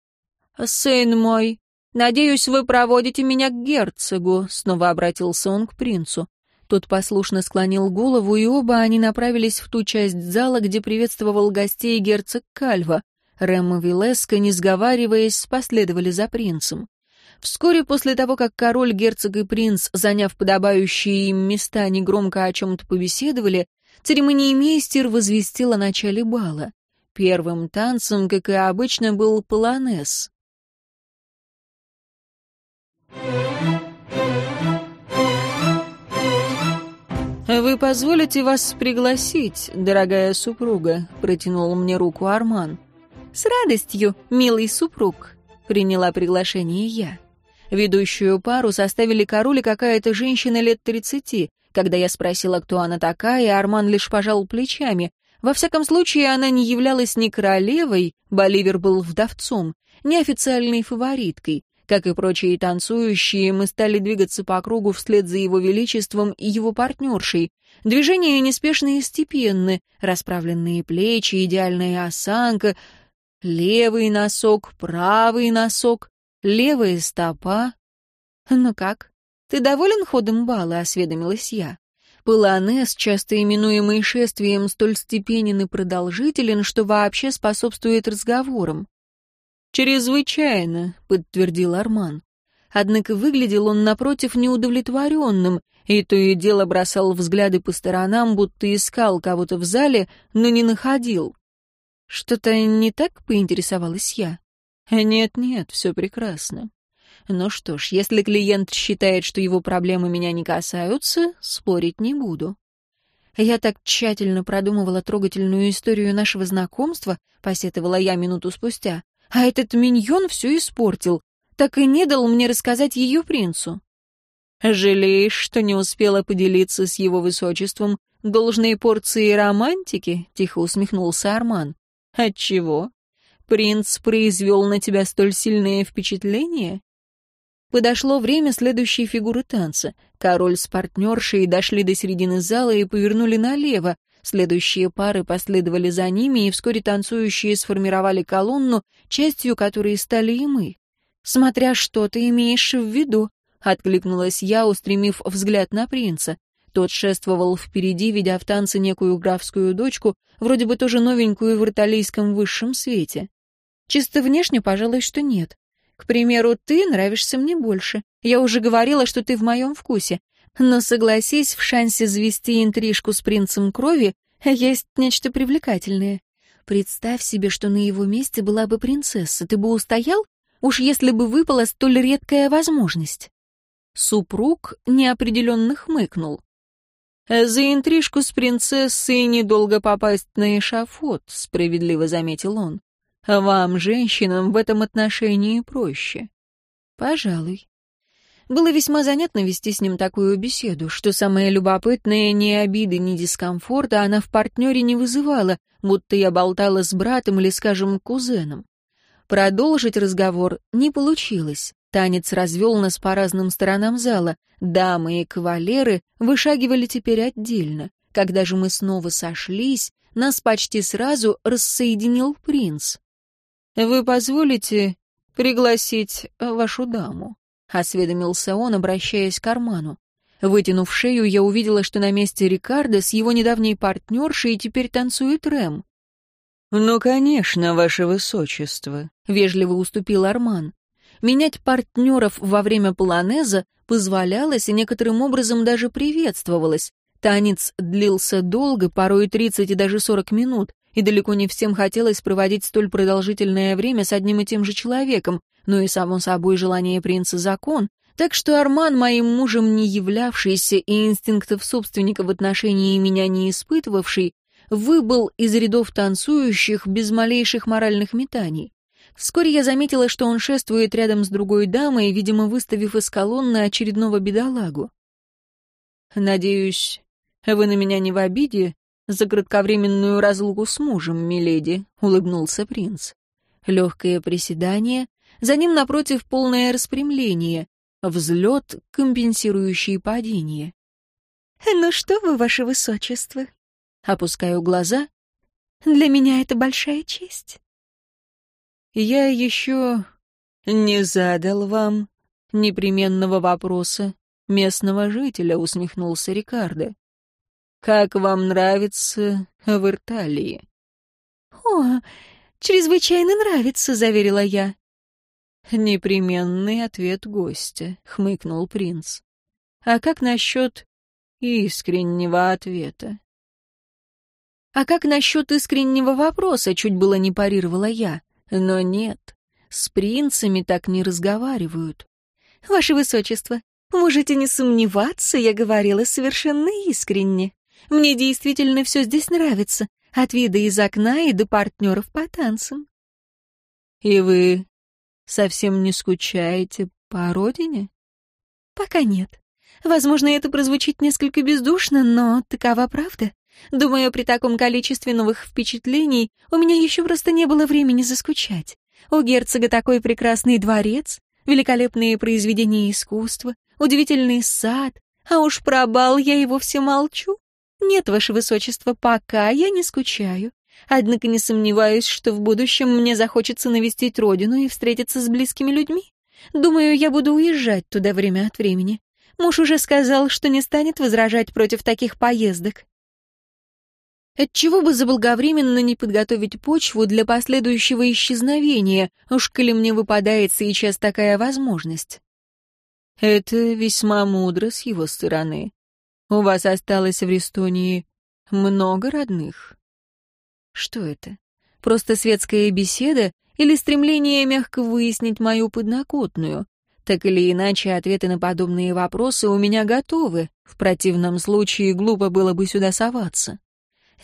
«Сын мой, надеюсь, вы проводите меня к герцогу», — снова обратился он к принцу. Тот послушно склонил голову, и оба они направились в ту часть зала, где приветствовал гостей герцог Кальва. Рэм и Вилеско, не сговариваясь, последовали за принцем. Вскоре после того, как король, герцог и принц, заняв подобающие им места, негромко о чем-то побеседовали, церемониймейстер возвестил о начале бала. Первым танцем, как и обычно, был полонез. «Вы позволите вас пригласить, дорогая супруга?» — протянул мне руку Арман. «С радостью, милый супруг», — приняла приглашение я. Ведущую пару составили король и какая-то женщина лет тридцати. Когда я спросила, кто она такая, Арман лишь пожал плечами. Во всяком случае, она не являлась ни королевой, Боливер был вдовцом, ни официальной фавориткой. Как и прочие танцующие, мы стали двигаться по кругу вслед за его величеством и его партнершей. Движения неспешные и степенны, расправленные плечи, идеальная осанка, левый носок, правый носок, левая стопа. «Ну как, ты доволен ходом бала?» — осведомилась я. Полонез, часто именуемый шествием, столь степенен и продолжителен, что вообще способствует разговорам. «Чрезвычайно», — подтвердил Арман. Однако выглядел он, напротив, неудовлетворенным, и то и дело бросал взгляды по сторонам, будто искал кого-то в зале, но не находил. «Что-то не так?» — поинтересовалась я. «Нет-нет, все прекрасно. Ну что ж, если клиент считает, что его проблемы меня не касаются, спорить не буду». Я так тщательно продумывала трогательную историю нашего знакомства, посетовала я минуту спустя, а этот миньон все испортил так и не дал мне рассказать ее принцу. «Жалеешь, что не успела поделиться с его высочеством должной порцией романтики?» — тихо усмехнулся Арман. «Отчего? Принц произвел на тебя столь сильное впечатление?» Подошло время следующей фигуры танца. Король с партнершей дошли до середины зала и повернули налево. Следующие пары последовали за ними, и вскоре танцующие сформировали колонну, частью которой стали и мы. «Смотря что ты имеешь в виду», — откликнулась я, устремив взгляд на принца. Тот шествовал впереди, ведя в танце некую графскую дочку, вроде бы тоже новенькую в италийском высшем свете. Чисто внешне, пожалуй, что нет. К примеру, ты нравишься мне больше. Я уже говорила, что ты в моем вкусе. Но согласись, в шансе завести интрижку с принцем крови есть нечто привлекательное. Представь себе, что на его месте была бы принцесса. Ты бы устоял Уж если бы выпала столь редкая возможность. Супруг неопределенно хмыкнул. «За интрижку с принцессой недолго попасть на эшафот», — справедливо заметил он. «Вам, женщинам, в этом отношении проще». «Пожалуй». Было весьма занятно вести с ним такую беседу, что самое любопытное, ни обиды, ни дискомфорта она в партнере не вызывала, будто я болтала с братом или, скажем, кузеном. Продолжить разговор не получилось. Танец развел нас по разным сторонам зала. Дамы и кавалеры вышагивали теперь отдельно. Когда же мы снова сошлись, нас почти сразу рассоединил принц. «Вы позволите пригласить вашу даму?» — осведомился он, обращаясь к карману. Вытянув шею, я увидела, что на месте Рикардо с его недавней партнершей теперь танцует Рэм. «Ну, конечно, ваше высочество», — вежливо уступил Арман. Менять партнеров во время полонеза позволялось и некоторым образом даже приветствовалось. Танец длился долго, порой 30 и даже 40 минут, и далеко не всем хотелось проводить столь продолжительное время с одним и тем же человеком, но и, само собой, желание принца закон, так что Арман, моим мужем не являвшийся и инстинктов собственника в отношении меня не испытывавший, выбыл из рядов танцующих без малейших моральных метаний. Вскоре я заметила, что он шествует рядом с другой дамой, видимо, выставив из колонны очередного бедолагу. «Надеюсь, вы на меня не в обиде за кратковременную разлуку с мужем, миледи», — улыбнулся принц. Легкое приседание, за ним, напротив, полное распрямление, взлет, компенсирующий падение. «Ну что вы, ваше высочество?» Опускаю глаза. «Для меня это большая честь». «Я еще не задал вам непременного вопроса местного жителя», — усмехнулся Рикардо. «Как вам нравится в Ирталии?» «О, чрезвычайно нравится», — заверила я. «Непременный ответ гостя», — хмыкнул принц. «А как насчет искреннего ответа?» «А как насчет искреннего вопроса?» — чуть было не парировала я. Но нет, с принцами так не разговаривают. «Ваше Высочество, можете не сомневаться, я говорила совершенно искренне. Мне действительно все здесь нравится, от вида из окна и до партнеров по танцам». «И вы совсем не скучаете по родине?» «Пока нет. Возможно, это прозвучит несколько бездушно, но такова правда. Думаю, при таком количестве новых впечатлений у меня еще просто не было времени заскучать. У герцога такой прекрасный дворец, великолепные произведения искусства, удивительный сад, а уж про бал я и вовсе молчу. Нет, ваше высочество, пока я не скучаю. Однако не сомневаюсь, что в будущем мне захочется навестить родину и встретиться с близкими людьми. Думаю, я буду уезжать туда время от времени. Муж уже сказал, что не станет возражать против таких поездок. Отчего бы заблаговременно не подготовить почву для последующего исчезновения, уж коли мне выпадает сейчас такая возможность? Это весьма мудро с его стороны. У вас осталось в Рестонии много родных? Что это? Просто светская беседа или стремление мягко выяснить мою подноготную? Так или иначе, ответы на подобные вопросы у меня готовы. В противном случае глупо было бы сюда соваться.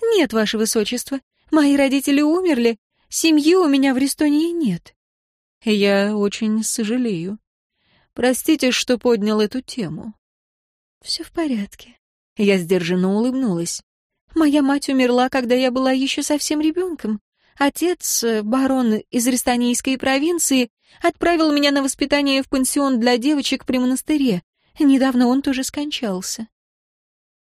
«Нет, ваше высочество, мои родители умерли. Семьи у меня в Рестонии нет». «Я очень сожалею. Простите, что поднял эту тему». «Все в порядке». Я сдержанно улыбнулась. «Моя мать умерла, когда я была еще совсем ребенком. Отец, э, барон из Рестанийской провинции, отправил меня на воспитание в пансион для девочек при монастыре. Недавно он тоже скончался.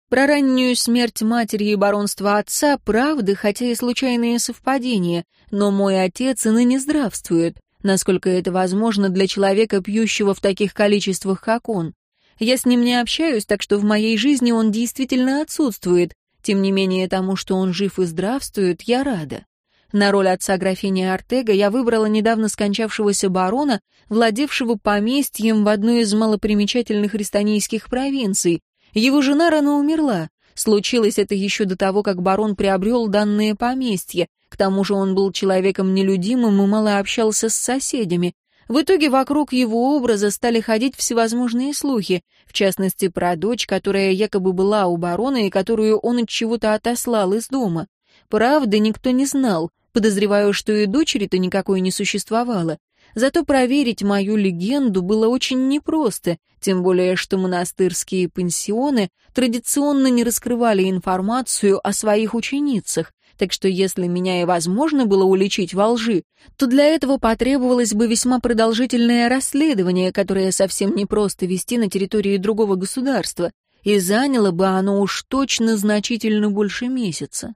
Про раннюю смерть матери и баронства отца правда, хотя и случайные совпадения, но мой отец и ныне здравствует, насколько это возможно для человека, пьющего в таких количествах, как он. Я с ним не общаюсь, так что в моей жизни он действительно отсутствует. Тем не менее, тому, что он жив и здравствует, я рада. На роль отца графини Артега я выбрала недавно скончавшегося барона, владевшего поместьем в одной из малопримечательных рестанийских провинций. Его жена рано умерла. Случилось это еще до того, как барон приобрел данное поместье. К тому же он был человеком нелюдимым и мало общался с соседями. В итоге вокруг его образа стали ходить всевозможные слухи, в частности про дочь, которая якобы была у барона и которую он от чего-то отослал из дома. Правды никто не знал, Подозреваю, что и дочери-то никакой не существовало. Зато проверить мою легенду было очень непросто, тем более что монастырские пансионы традиционно не раскрывали информацию о своих ученицах, так что если меня и возможно было уличить во лжи, то для этого потребовалось бы весьма продолжительное расследование, которое совсем непросто вести на территории другого государства, и заняло бы оно уж точно значительно больше месяца.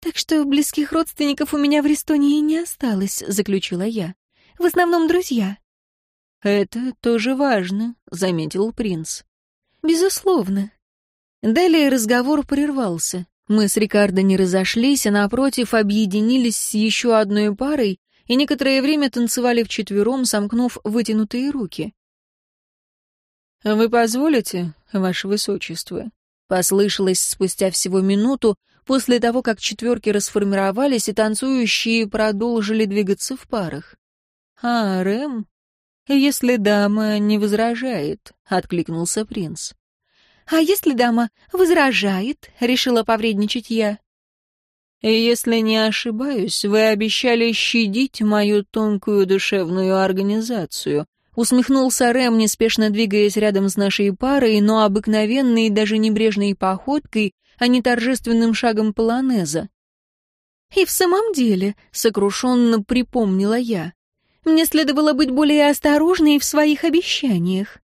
«Так что близких родственников у меня в Рестонии не осталось», — заключила я. «В основном друзья». «Это тоже важно», — заметил принц. «Безусловно». Далее разговор прервался. Мы с Рикардо не разошлись, а напротив объединились с еще одной парой и некоторое время танцевали вчетвером, сомкнув вытянутые руки. «Вы позволите, ваше высочество?» Послышалось спустя всего минуту, после того, как четверки расформировались и танцующие продолжили двигаться в парах. «А, Рэм? Если дама не возражает», — откликнулся принц. «А если дама возражает?» — решила повредничать я. «Если не ошибаюсь, вы обещали щадить мою тонкую душевную организацию», Усмехнулся Рэм, неспешно двигаясь рядом с нашей парой, но обыкновенной, даже небрежной походкой, а не торжественным шагом полонеза. «И в самом деле», — сокрушенно припомнила я, «мне следовало быть более осторожной в своих обещаниях».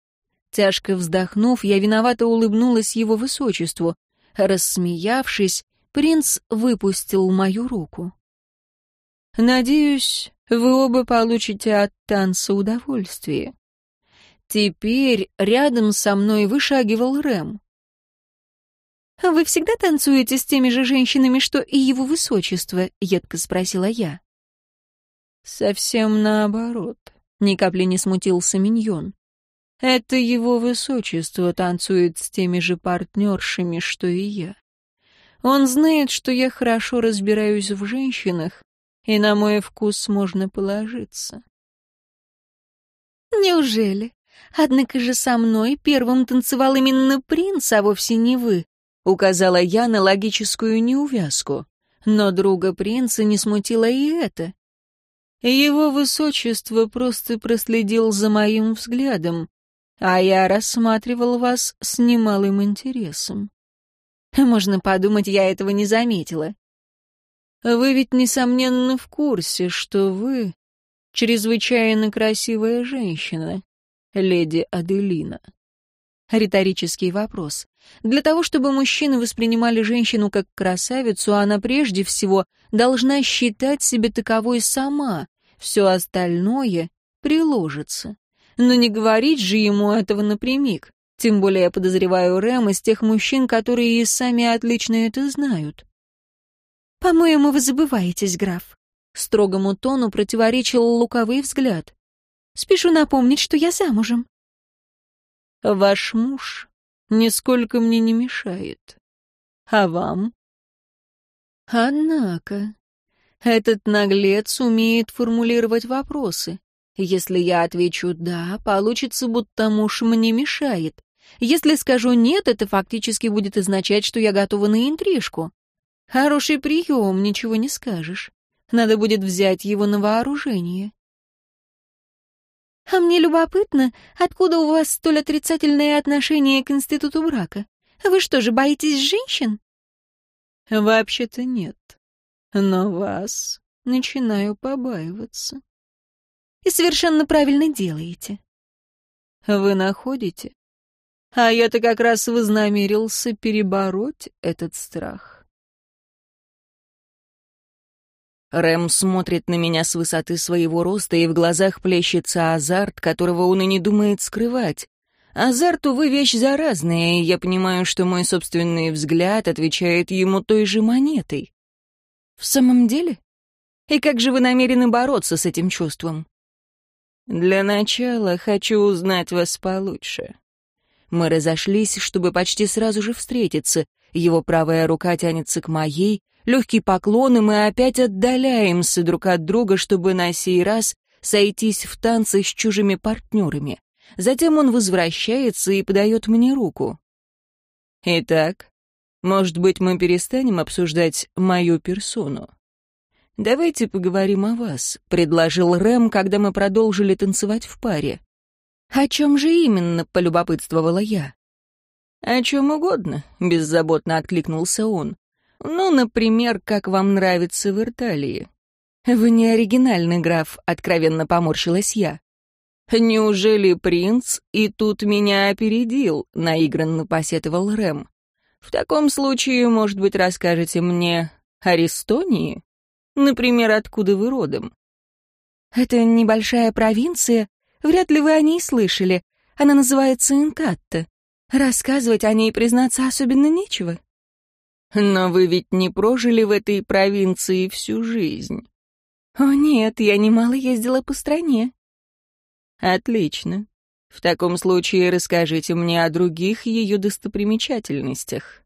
Тяжко вздохнув, я виновато улыбнулась его высочеству. Рассмеявшись, принц выпустил мою руку. «Надеюсь, вы оба получите от танца удовольствие». Теперь рядом со мной вышагивал Рэм. «Вы всегда танцуете с теми же женщинами, что и его высочество?» — едко спросила я. «Совсем наоборот», — ни капли не смутился Миньон. «Это его высочество танцует с теми же партнершами, что и я. Он знает, что я хорошо разбираюсь в женщинах, и на мой вкус можно положиться». «Неужели? Однако же со мной первым танцевал именно принц, а вовсе не вы», Указала я на логическую неувязку. Но друга принца не смутило и это. Его высочество просто проследил за моим взглядом, а я рассматривал вас с немалым интересом. Можно подумать, я этого не заметила. Вы ведь, несомненно, в курсе, что вы чрезвычайно красивая женщина, леди Аделина. Риторический вопрос. Для того, чтобы мужчины воспринимали женщину как красавицу, она прежде всего должна считать себя таковой сама. Все остальное приложится. Но не говорить же ему этого напрямик. Тем более я подозреваю Рэм из тех мужчин, которые и сами отлично это знают. «По-моему, вы забываетесь, граф». Строгому тону противоречил луковый взгляд. «Спешу напомнить, что я замужем». «Ваш муж нисколько мне не мешает. А вам?» «Однако, этот наглец умеет формулировать вопросы. Если я отвечу «да», получится, будто муж мне мешает. Если скажу «нет», это фактически будет означать, что я готова на интрижку. Хороший прием, ничего не скажешь. Надо будет взять его на вооружение. А мне любопытно, откуда у вас столь отрицательное отношение к институту брака? Вы что же, боитесь женщин? Вообще-то нет. Но вас начинаю побаиваться. И совершенно правильно делаете. Вы находите? А я-то как раз вознамерился перебороть этот страх. Рэм смотрит на меня с высоты своего роста, и в глазах плещется азарт, которого он и не думает скрывать. Азарт, увы, вещь заразная, и я понимаю, что мой собственный взгляд отвечает ему той же монетой. В самом деле? И как же вы намерены бороться с этим чувством? Для начала хочу узнать вас получше. Мы разошлись, чтобы почти сразу же встретиться. Его правая рука тянется к моей, легкий поклон, и мы опять отдаляемся друг от друга, чтобы на сей раз сойтись в танце с чужими партнерами. Затем он возвращается и подает мне руку. Итак, может быть, мы перестанем обсуждать мою персону? «Давайте поговорим о вас», — предложил Рэм, когда мы продолжили танцевать в паре. «О чем же именно?» — полюбопытствовала я. «О чем угодно», — беззаботно откликнулся он. «Ну, например, как вам нравится в Ирталии». «Вы не оригинальный граф», — откровенно поморщилась я. «Неужели принц и тут меня опередил?» — наигранно посетовал Рэм. «В таком случае, может быть, расскажете мне о Рестонии?» Например, откуда вы родом? Это небольшая провинция. Вряд ли вы о ней слышали. Она называется Инкатта. Рассказывать о ней, признаться, особенно нечего. Но вы ведь не прожили в этой провинции всю жизнь. О нет, я немало ездила по стране. Отлично. В таком случае расскажите мне о других ее достопримечательностях.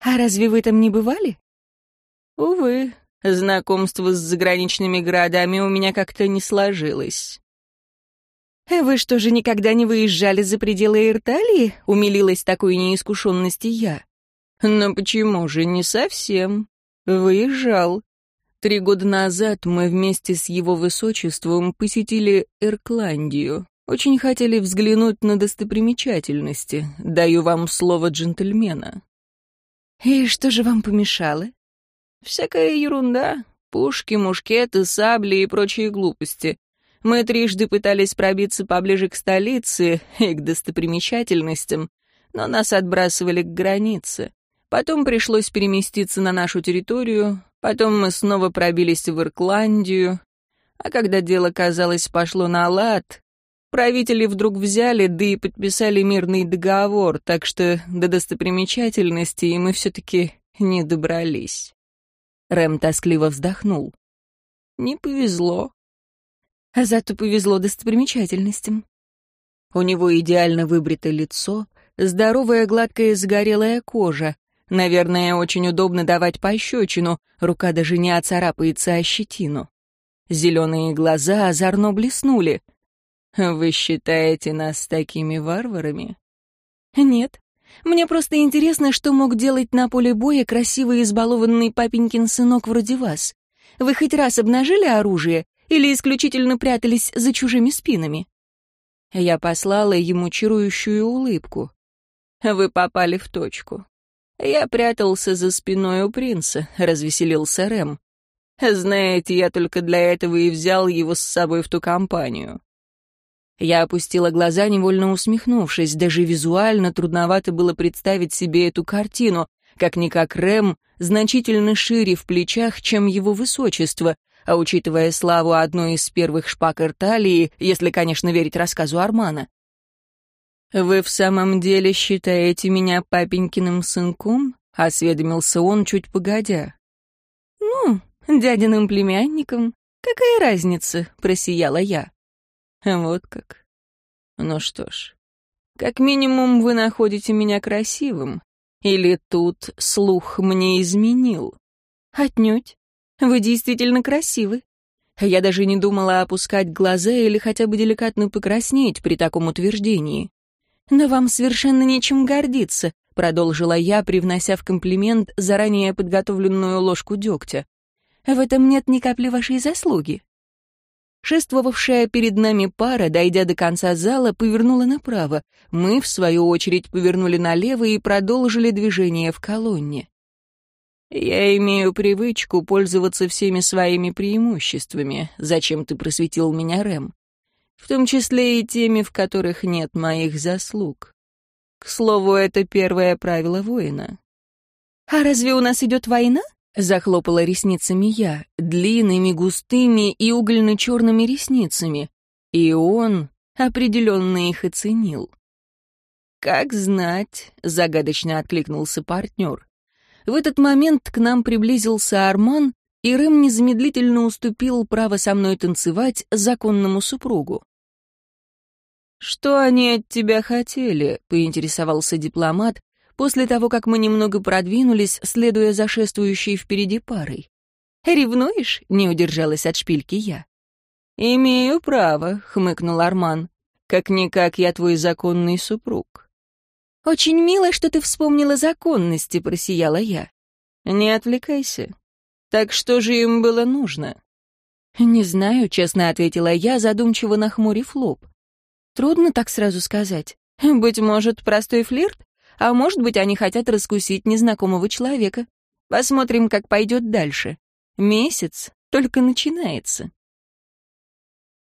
А разве вы там не бывали? Увы, Знакомство с заграничными городами у меня как-то не сложилось. Э, «Вы что же никогда не выезжали за пределы Ирталии?» — умилилась такой неискушенности я. «Но почему же не совсем? Выезжал. Три года назад мы вместе с его высочеством посетили Иркландию. Очень хотели взглянуть на достопримечательности. Даю вам слово джентльмена». «И что же вам помешало?» Всякая ерунда. Пушки, мушкеты, сабли и прочие глупости. Мы трижды пытались пробиться поближе к столице [LAUGHS] и к достопримечательностям, но нас отбрасывали к границе. Потом пришлось переместиться на нашу территорию, потом мы снова пробились в Иркландию, а когда дело, казалось, пошло на лад, правители вдруг взяли, да и подписали мирный договор, так что до достопримечательностей мы все-таки не добрались. Рэм тоскливо вздохнул. «Не повезло». А зато повезло достопримечательностям. У него идеально выбрито лицо, здоровая гладкая загорелая кожа. Наверное, очень удобно давать пощечину, рука даже не оцарапается о щетину. Зеленые глаза озорно блеснули. «Вы считаете нас такими варварами?» «Нет, мне просто интересно, что мог делать на поле боя красивый избалованный папенькин сынок вроде вас. Вы хоть раз обнажили оружие или исключительно прятались за чужими спинами?» Я послала ему чарующую улыбку. «Вы попали в точку. Я прятался за спиной у принца», — развеселился Рэм. «Знаете, я только для этого и взял его с собой в ту компанию. Я опустила глаза, невольно усмехнувшись. Даже визуально трудновато было представить себе эту картину. Как-никак Рэм значительно шире в плечах, чем его высочество, а учитывая славу одной из первых шпак Ирталии, если, конечно, верить рассказу Армана. «Вы в самом деле считаете меня папенькиным сынком?» — осведомился он чуть погодя. Дядиным племянником? Какая разница?» — просияла я. «Вот как. Ну что ж, как минимум вы находите меня красивым. Или тут слух мне изменил?» «Отнюдь. Вы действительно красивы. Я даже не думала опускать глаза или хотя бы деликатно покраснеть при таком утверждении. «Но вам совершенно нечем гордиться», — продолжила я, привнося в комплимент заранее подготовленную ложку дегтя. «В этом нет ни капли вашей заслуги». Шествовавшая перед нами пара, дойдя до конца зала, повернула направо. Мы, в свою очередь, повернули налево и продолжили движение в колонне. «Я имею привычку пользоваться всеми своими преимуществами», — зачем ты просветил меня, Рэм. «В том числе и теми, в которых нет моих заслуг. К слову, это первое правило воина». «А разве у нас идет война?» — захлопала ресницами я, длинными, густыми и угольно-черными ресницами. И он определенно их оценил. «Как знать», — загадочно откликнулся партнер. В этот момент к нам приблизился Арман, и Рэм незамедлительно уступил право со мной танцевать законному супругу. «Что они от тебя хотели?» — поинтересовался дипломат, после того, как мы немного продвинулись, следуя за шествующей впереди парой. «Ревнуешь?» — не удержалась от шпильки я. «Имею право», — хмыкнул Арман. «Как-никак я твой законный супруг». «Очень мило, что ты вспомнила законности», — просияла я. «Не отвлекайся. Так что же им было нужно?» «Не знаю», — честно ответила я, задумчиво нахмурив лоб. «Трудно так сразу сказать. Быть может, простой флирт? А может быть, они хотят раскусить незнакомого человека. Посмотрим, как пойдет дальше. Месяц только начинается».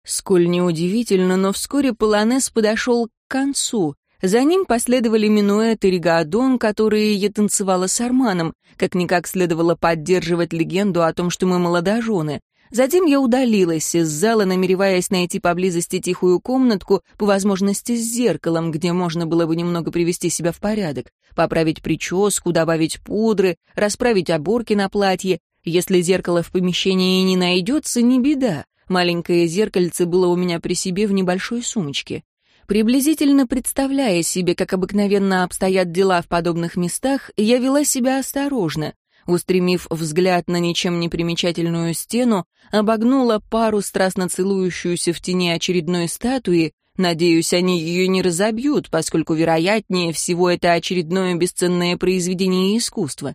Сколь неудивительно, но вскоре Полонез подошел к концу, за ним последовали Минуэт и Ригаадон, которые я танцевала с Арманом, как-никак следовало поддерживать легенду о том, что мы молодожены. Затем я удалилась из зала, намереваясь найти поблизости тихую комнатку, по возможности с зеркалом, где можно было бы немного привести себя в порядок, поправить прическу, добавить пудры, расправить оборки на платье. Если зеркало в помещении не найдется, не беда. Маленькое зеркальце было у меня при себе в небольшой сумочке. Приблизительно представляя себе, как обыкновенно обстоят дела в подобных местах, я вела себя осторожно. Устремив взгляд на ничем не примечательную стену, обогнула пару, страстно целующуюся в тени очередной статуи, Надеюсь, они ее не разобьют, поскольку, вероятнее всего, это очередное бесценное произведение искусства.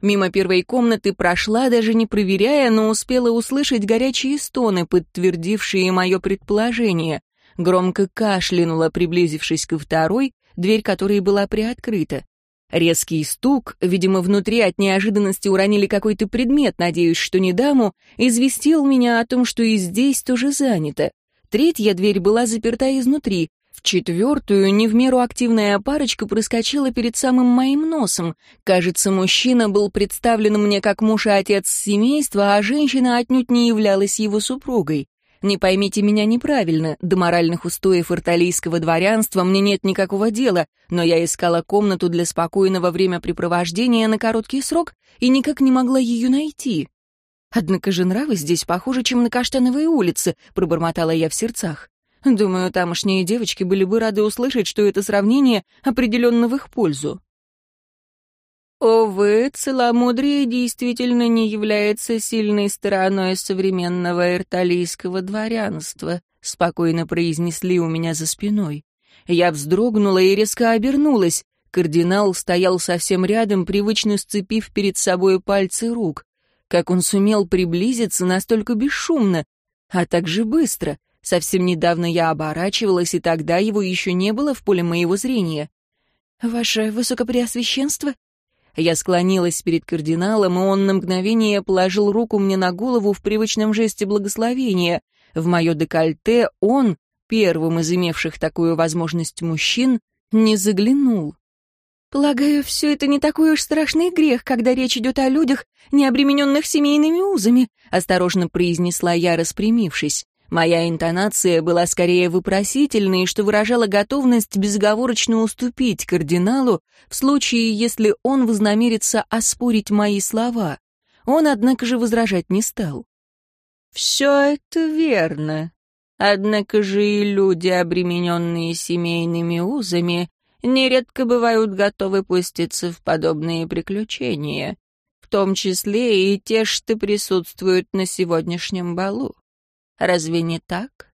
Мимо первой комнаты прошла, даже не проверяя, но успела услышать горячие стоны, подтвердившие мое предположение громко кашлянула, приблизившись ко второй, дверь которой была приоткрыта. Резкий стук, видимо, внутри от неожиданности уронили какой-то предмет, надеюсь, что не даму, известил меня о том, что и здесь тоже занято. Третья дверь была заперта изнутри. В четвертую, не в меру активная парочка проскочила перед самым моим носом. Кажется, мужчина был представлен мне как муж и отец семейства, а женщина отнюдь не являлась его супругой. Не поймите меня неправильно, до моральных устоев ирталийского дворянства мне нет никакого дела, но я искала комнату для спокойного времяпрепровождения на короткий срок и никак не могла ее найти. Однако же нравы здесь похуже, чем на Каштановой улице, пробормотала я в сердцах. Думаю, тамошние девочки были бы рады услышать, что это сравнение определенно в их пользу. Увы, целомудрие действительно не является сильной стороной современного эрталийского дворянства, спокойно произнесли у меня за спиной. Я вздрогнула и резко обернулась. Кардинал стоял совсем рядом, привычно сцепив перед собой пальцы рук. Как он сумел приблизиться настолько бесшумно, а так же быстро. Совсем недавно я оборачивалась, и тогда его еще не было в поле моего зрения. «Ваше Высокопреосвященство?» Я склонилась перед кардиналом, и он на мгновение положил руку мне на голову в привычном жесте благословения. В мое декольте он, первым из имевших такую возможность мужчин, не заглянул. «Полагаю, все это не такой уж страшный грех, когда речь идет о людях, не обремененных семейными узами», осторожно произнесла я, распрямившись. Моя интонация была скорее вопросительной, что выражала готовность безоговорочно уступить кардиналу в случае, если он вознамерится оспорить мои слова. Он, однако же, возражать не стал. «Все это верно. Однако же и люди, обремененные семейными узами, нередко бывают готовы пуститься в подобные приключения, в том числе и те, что присутствуют на сегодняшнем балу. Разве не так?»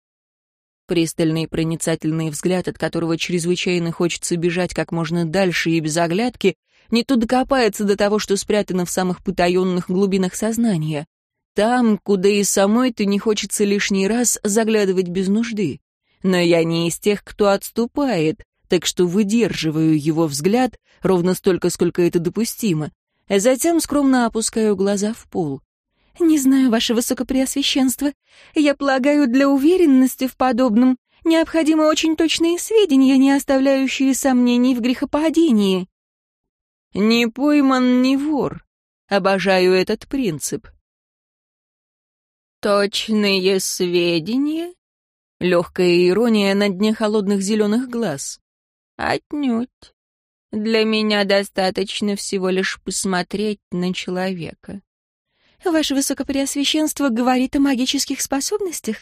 Пристальный проницательный взгляд, от которого чрезвычайно хочется бежать как можно дальше и без оглядки, не то докопается до того, что спрятано в самых потаенных глубинах сознания. Там, куда и самой-то не хочется лишний раз заглядывать без нужды. Но я не из тех, кто отступает, так что выдерживаю его взгляд ровно столько, сколько это допустимо. Затем скромно опускаю глаза в пол. «Не знаю, ваше высокопреосвященство. Я полагаю, для уверенности в подобном необходимы очень точные сведения, не оставляющие сомнений в грехопадении». «Не пойман, не вор. Обожаю этот принцип». «Точные сведения?» Легкая ирония на дне холодных зеленых глаз. «Отнюдь. Для меня достаточно всего лишь посмотреть на человека». «Ваше Высокопреосвященство говорит о магических способностях?»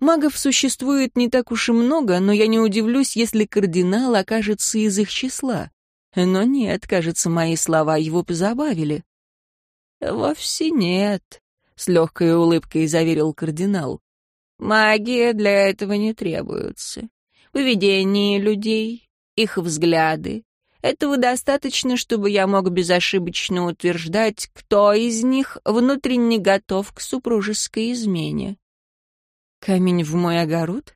Магов существует не так уж и много, но я не удивлюсь, если кардинал окажется из их числа. Но нет, кажется, мои слова его позабавили. «Вовсе нет», — с легкой улыбкой заверил кардинал. «Магия для этого не требуется. Поведение людей, их взгляды, этого достаточно, чтобы я мог безошибочно утверждать, кто из них внутренне готов к супружеской измене. Камень в мой огород?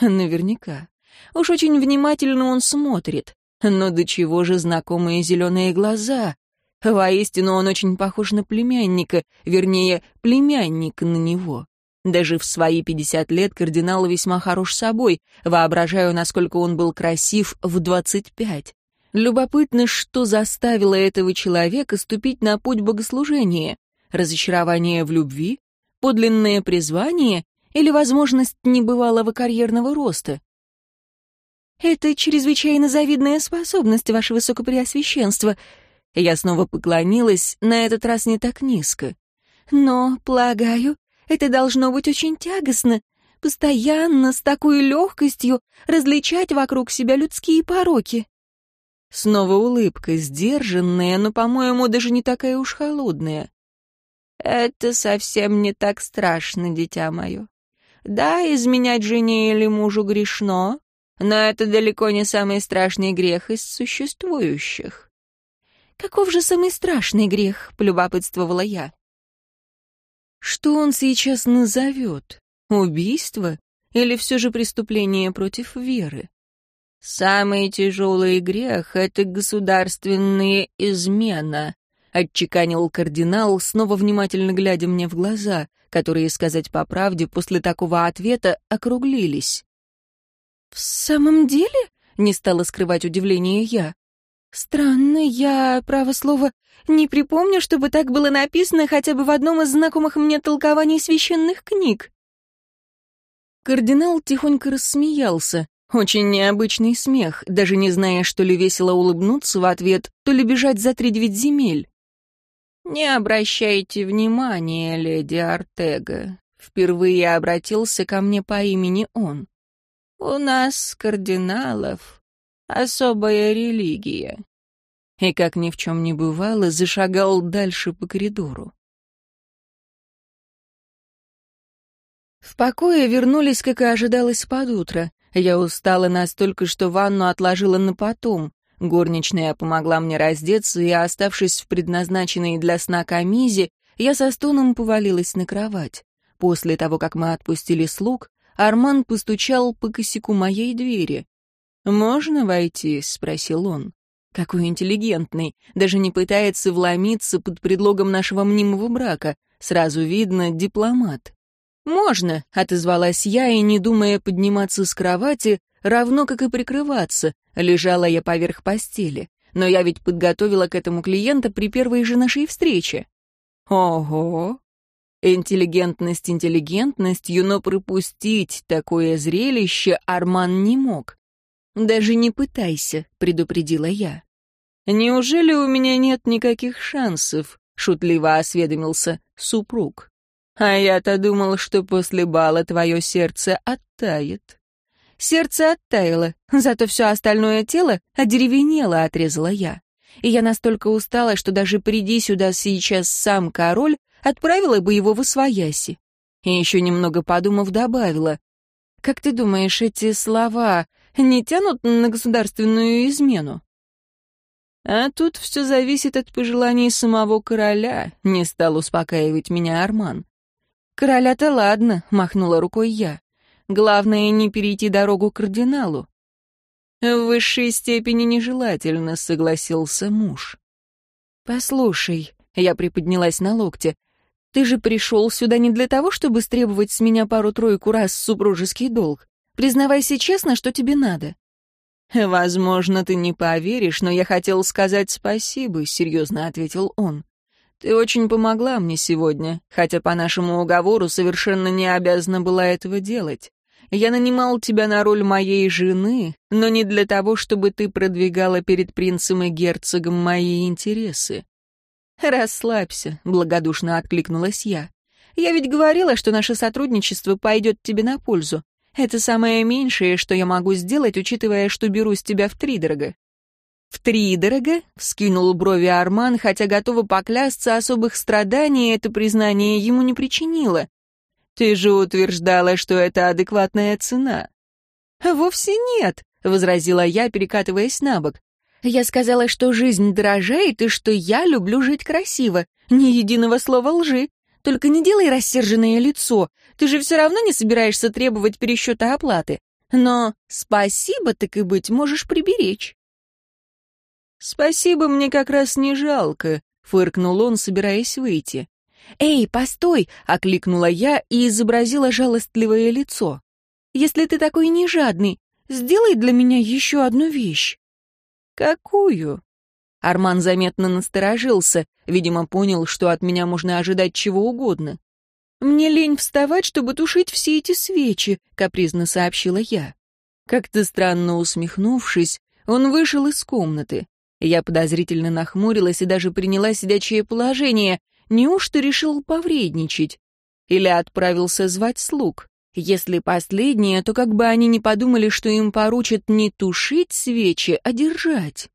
Наверняка. Уж очень внимательно он смотрит. Но до чего же знакомые зеленые глаза? Воистину, он очень похож на племянника, вернее, племянник на него. Даже в свои пятьдесят лет кардинал весьма хорош собой. Воображаю, насколько он был красив в двадцать пять. Любопытно, что заставило этого человека ступить на путь богослужения. Разочарование в любви, подлинное призвание или возможность небывалого карьерного роста. «Это чрезвычайно завидная способность, ваше высокопреосвященство». Я снова поклонилась, на этот раз не так низко. «Но, полагаю, это должно быть очень тягостно, постоянно, с такой легкостью, различать вокруг себя людские пороки». Снова улыбка, сдержанная, но, по-моему, даже не такая уж холодная. «Это совсем не так страшно, дитя мое. Да, изменять жене или мужу грешно, но это далеко не самый страшный грех из существующих». «Каков же самый страшный грех?» — полюбопытствовала я. «Что он сейчас назовет? Убийство или все же преступление против веры?» «Самый тяжелый грех — это государственная измена», — отчеканил кардинал, снова внимательно глядя мне в глаза, которые, сказать по правде, после такого ответа округлились. «В самом деле?» — не стала скрывать удивление я. «Странно, я, право слово, не припомню, чтобы так было написано хотя бы в одном из знакомых мне толкований священных книг». Кардинал тихонько рассмеялся, очень необычный смех, даже не зная, что ли весело улыбнуться в ответ, то ли бежать за три девять земель. «Не обращайте внимания, леди Артега», — впервые обратился ко мне по имени он. «У нас, кардиналов, особая религия». И, как ни в чем не бывало, зашагал дальше по коридору. В покое вернулись, как и ожидалось, под утро. Я устала настолько, что ванну отложила на потом. Горничная помогла мне раздеться, и, оставшись в предназначенной для сна камизе, я со стоном повалилась на кровать. После того, как мы отпустили слуг, Арман постучал по косяку моей двери. «Можно войти?» — спросил он. Какой интеллигентный, даже не пытается вломиться под предлогом нашего мнимого брака. Сразу видно, дипломат. «Можно», — отозвалась я, и, не думая подниматься с кровати, равно как и прикрываться, лежала я поверх постели. Но я ведь подготовила к этому клиента при первой же нашей встрече. Ого! Интеллигентность интеллигентностью, но пропустить такое зрелище Арман не мог. «Даже не пытайся», — предупредила я. «Неужели у меня нет никаких шансов?» — шутливо осведомился супруг. «А я-то думал, что после бала твое сердце оттает». Сердце оттаяло, зато все остальное тело одеревенело, отрезала я. И я настолько устала, что даже приди сюда сейчас сам король, отправила бы его в освояси. И еще немного подумав, добавила. «Как ты думаешь, эти слова не тянут на государственную измену?» «А тут все зависит от пожеланий самого короля», — не стал успокаивать меня Арман. «Короля-то ладно», — махнула рукой я. «Главное, не перейти дорогу кардиналу». «В высшей степени нежелательно», — согласился муж. «Послушай», — я приподнялась на локте, «ты же пришел сюда не для того, чтобы стребовать с меня пару-тройку раз супружеский долг. Признавайся честно, что тебе надо». «Возможно, ты не поверишь, но я хотел сказать спасибо», — серьезно ответил он. «Ты очень помогла мне сегодня, хотя по нашему уговору совершенно не обязана была этого делать. Я нанимал тебя на роль моей жены, но не для того, чтобы ты продвигала перед принцем и герцогом мои интересы». «Расслабься», — благодушно откликнулась я. «Я ведь говорила, что наше сотрудничество пойдет тебе на пользу. Это самое меньшее, что я могу сделать, учитывая, что беру с тебя втридорога». «Втридорога?» — вскинул брови Арман, хотя готова поклясться, особых страданий это признание ему не причинило. «Ты же утверждала, что это адекватная цена». «Вовсе нет», — возразила я, перекатываясь на бок. «Я сказала, что жизнь дорожает и что я люблю жить красиво. Ни единого слова лжи. Только не делай рассерженное лицо. Ты же все равно не собираешься требовать пересчета оплаты. Но спасибо, так и быть, можешь приберечь». «Спасибо мне как раз не жалко», — фыркнул он, собираясь выйти. «Эй, постой!» — окликнула я и изобразила жалостливое лицо. «Если ты такой нежадный, сделай для меня еще одну вещь». «Какую?» Арман заметно насторожился, видимо, понял, что от меня можно ожидать чего угодно. «Мне лень вставать, чтобы тушить все эти свечи», — капризно сообщила я. Как-то странно усмехнувшись, он вышел из комнаты. Я подозрительно нахмурилась и даже приняла сидячее положение. Неужто решил повредничать? Или отправился звать слуг? Если последнее, то как бы они не подумали, что им поручат не тушить свечи, а держать.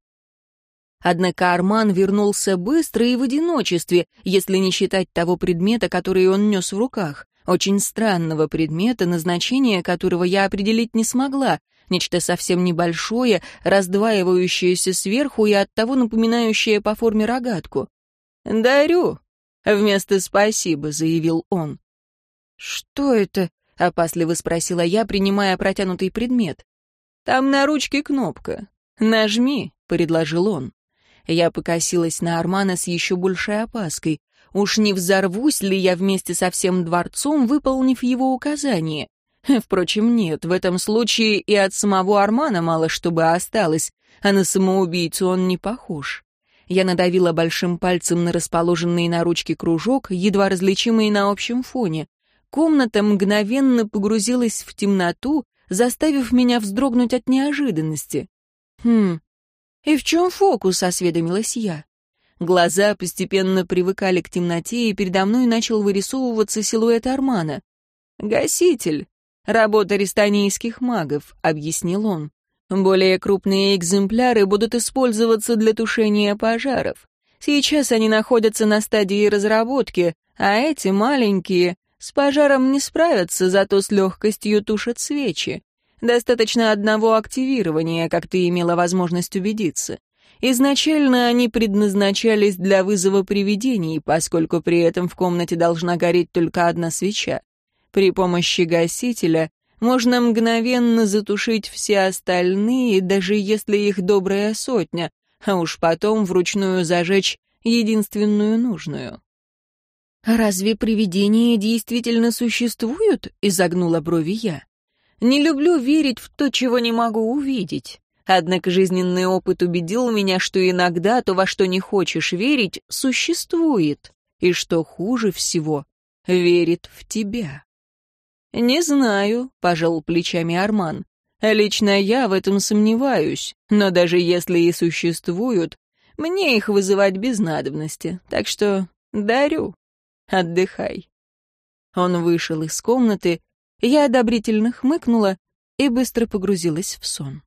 Однако Арман вернулся быстро и в одиночестве, если не считать того предмета, который он нес в руках. Очень странного предмета, назначение которого я определить не смогла. Нечто совсем небольшое, раздваивающееся сверху и оттого напоминающее по форме рогатку. «Дарю», — вместо «спасибо», — заявил он. «Что это?» — опасливо спросила я, принимая протянутый предмет. «Там на ручке кнопка. Нажми», — предложил он. Я покосилась на Армана с еще большей опаской. Уж не взорвусь ли я вместе со всем дворцом, выполнив его указание? [LAUGHS] Впрочем, нет, в этом случае и от самого Армана мало что бы осталось, а на самоубийцу он не похож. Я надавила большим пальцем на расположенный на ручке кружок, едва различимый на общем фоне. Комната мгновенно погрузилась в темноту, заставив меня вздрогнуть от неожиданности. «Хм, «И в чем фокус?» — осведомилась я. Глаза постепенно привыкали к темноте, и передо мной начал вырисовываться силуэт Армана. «Гаситель. Работа рестанийских магов», — объяснил он. «Более крупные экземпляры будут использоваться для тушения пожаров. Сейчас они находятся на стадии разработки, а эти маленькие с пожаром не справятся, зато с легкостью тушат свечи. Достаточно одного активирования, как ты имела возможность убедиться. Изначально они предназначались для вызова привидений, поскольку при этом в комнате должна гореть только одна свеча. При помощи гасителя можно мгновенно затушить все остальные, даже если их добрая сотня, а уж потом вручную зажечь единственную нужную. «А разве привидения действительно существуют?» — изогнула брови я. Не люблю верить в то, чего не могу увидеть. Однако жизненный опыт убедил меня, что иногда то, во что не хочешь верить, существует, и, что хуже всего, верит в тебя. «Не знаю», — пожал плечами Арман. «Лично я в этом сомневаюсь, но даже если и существуют, Мне их вызывать без надобности, так что дарю. Отдыхай». Он вышел из комнаты, я одобрительно хмыкнула и быстро погрузилась в сон.